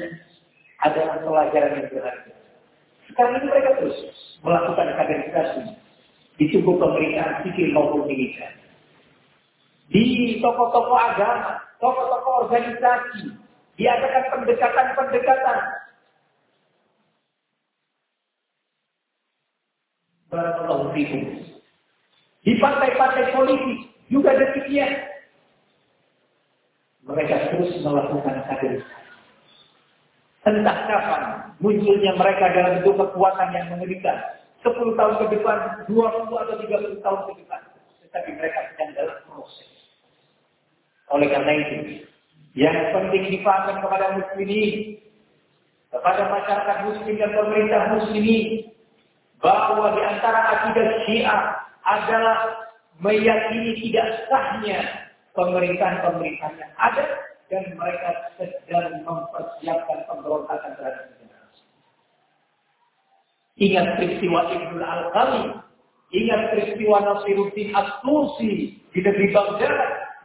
adalah pelajaran yang berharga. Sekarang ini mereka terus melakukan kaderisasi di tubuh pemerintahan sipil maupun militer. Di tokoh-tokoh agama, tokoh-tokoh organisasi, diadakan pendekatan-pendekatan Barakallahu fikum. Di partai-partai politik juga demikian. Mereka terus melakukan kaderisasi. Entah kapan munculnya mereka dalam bentuk kekuatan yang mengerikan. 10 tahun ke depan, 20 atau 30 tahun ke depan. Tetapi mereka sedang dalam proses. Oleh karena itu, yang penting dipahami kepada muslimin, kepada masyarakat muslim dan pemerintah muslimin, bahwa di antara akidah Syiah adalah meyakini tidak sahnya pemerintahan-pemerintahan yang ada dan mereka sedang mempersiapkan pemberontakan terhadap negara. Ingat peristiwa Ibnu Al-Qali, ingat peristiwa Nasiruddin As-Tusi di negeri Baghdad,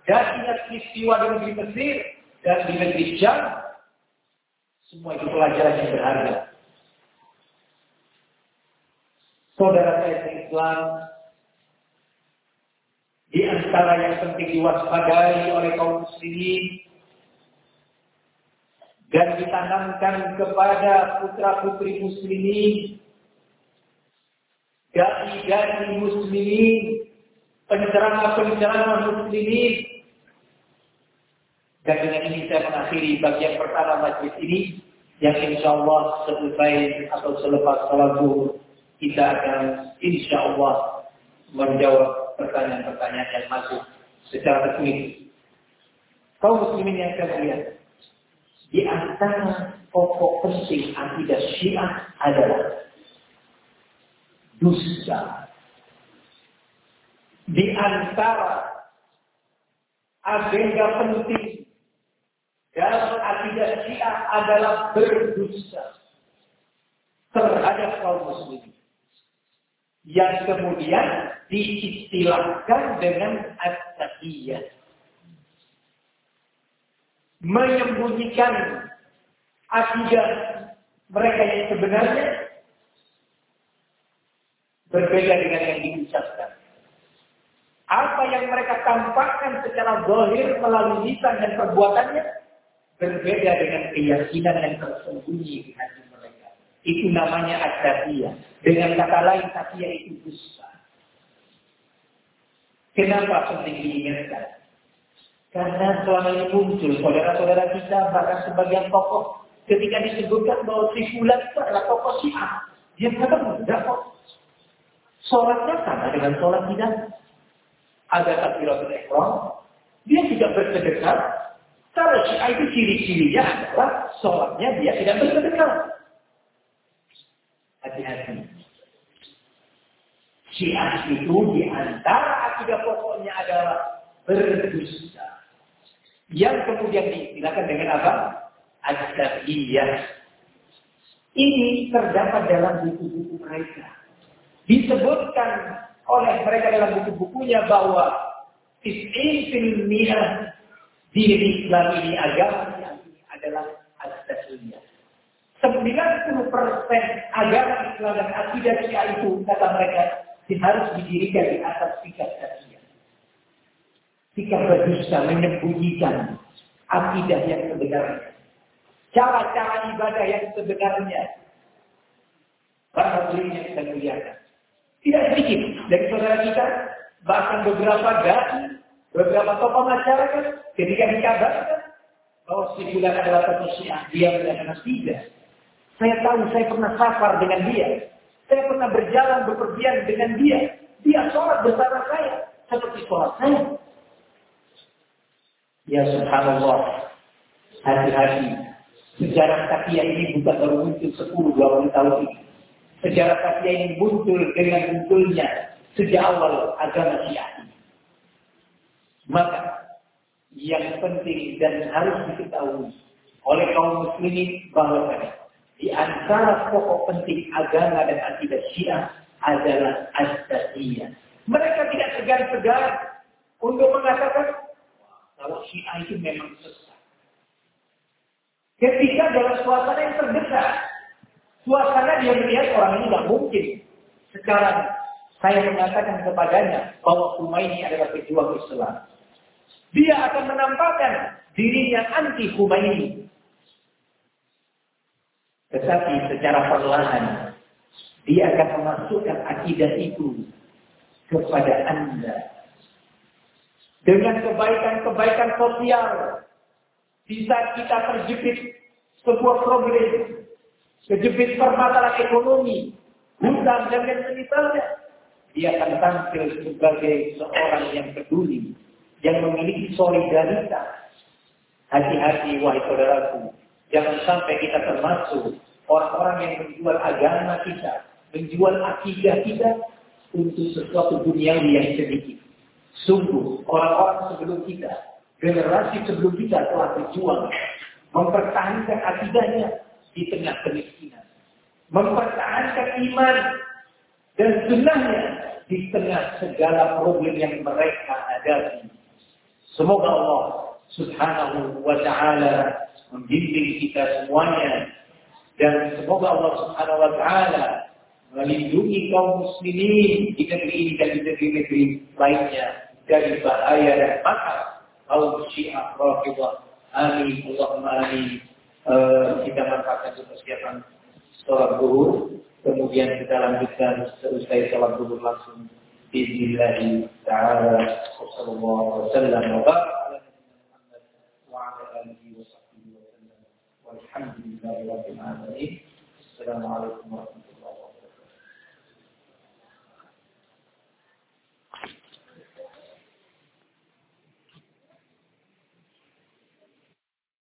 dan ingat peristiwa di negeri Mesir dan di negeri Jam. Semua itu pelajaran yang berharga. saudara saya Islam antara yang penting diwaspadai oleh kaum muslimin dan ditanamkan kepada putra-putri muslimin dai-dai muslimin penceramah-penceramah muslimin. Dan dengan ini saya mengakhiri bagian pertama majlis ini yang insya Allah selesai atau selepas salat kita akan insya Allah menjawab pertanyaan-pertanyaan yang masuk secara resmi. Kau muslimin yang saya lihat, di antara pokok penting akidah syiah adalah dusta. Di antara agenda penting dalam akidah Syiah adalah berdusta terhadap kaum muslimin. Yang kemudian diistilahkan dengan at-taqiyah. Menyembunyikan akidah mereka yang sebenarnya berbeda dengan yang diucapkan. Apa yang mereka tampakkan secara zahir melalui lisan dan perbuatannya berbeda dengan keyakinan yang tersembunyi di hati. Itu namanya asyadiyah. Dengan kata lain, tasiyah itu dusta. Kenapa penting diingatkan? Karena selama ini muncul saudara-saudara kita, bahkan sebagian tokoh, ketika disebutkan bahwa si Fulan itu adalah tokoh Syiah. Dia kata, enggak kok. Sholatnya sama dengan sholat kita. Ada takbiratul ihram, dia tidak bersedekah, kalau Syiah itu ciri-cirinya adalah sholatnya dia tidak bersedekah. Hati-hati. Syiah itu di antara akidah pokoknya adalah berdusta. Yang kemudian diistilahkan dengan apa? Ad-Dahiyah. Ini terdapat dalam buku-buku mereka. Disebutkan oleh mereka dalam buku-bukunya bahwa Is'in fil diri Islam ini agama yang ini adalah al-tasawiyah. 90 persen agama Islam dan akidah Syiah itu kata mereka harus didirikan di atas sikap tasawiyah. Sikap berdusta menyembunyikan akidah yang sebenarnya. Cara-cara ibadah yang sebenarnya. Para hadirin yang kita muliakan. Tidak sedikit dari saudara kita, bahkan beberapa dai Beberapa tokoh masyarakat ketika dikabarkan bahwa si adalah tokoh syiah, dia mengatakan tidak. Saya tahu, saya pernah safar dengan dia. Saya pernah berjalan bepergian dengan dia. Dia sholat bersama saya. Seperti sholat saya. Ya subhanallah. Hati-hati. Sejarah Takia ini bukan baru muncul 10-20 tahun ini. Sejarah Takia ini muncul dengan munculnya sejak awal agama Syiah. Maka yang penting dan harus diketahui oleh kaum muslimin bahwa di antara pokok penting agama dan akidah Syiah adalah asadiyah. Mereka tidak segan-segan untuk mengatakan kalau Syiah itu memang sesat. Ketika dalam suasana yang terdesak, suasana dia melihat orang ini tidak mungkin. Sekarang saya mengatakan kepadanya bahwa Khomeini adalah pejuang Islam. Dia akan menampakkan dirinya anti Khomeini. Tetapi secara perlahan dia akan memasukkan akidah itu kepada Anda. Dengan kebaikan-kebaikan sosial. Bisa kita terjepit sebuah problem. Terjepit permasalahan ekonomi. Hutang dan lain sebagainya. Dia akan tampil sebagai seorang yang peduli yang memiliki solidaritas. Hati-hati wahai saudaraku, jangan sampai kita termasuk orang-orang yang menjual agama kita, menjual akidah kita untuk sesuatu duniawi yang sedikit. Sungguh orang-orang sebelum kita, generasi sebelum kita telah berjuang mempertahankan akidahnya di tengah kemiskinan, mempertahankan iman dan sunnahnya di tengah segala problem yang mereka hadapi. Semoga Allah subhanahu wa ta'ala membimbing kita semuanya dan semoga Allah Subhanahu wa taala melindungi kaum muslimin di negeri ini dan di negeri-negeri lainnya dari bahaya dan makar kaum Syiah Rafidhah. Amin. Allahumma amin. Uh, kita manfaatkan untuk persiapan sholat zuhur, kemudian kita lanjutkan selesai sholat zuhur langsung. Bismillahirrahmanirrahim. Ta'ala. Wassalamualaikum warahmatullahi wabarakatuh. Alhamdulillah. Assalamualaikum warahmatullahi wabarakatuh.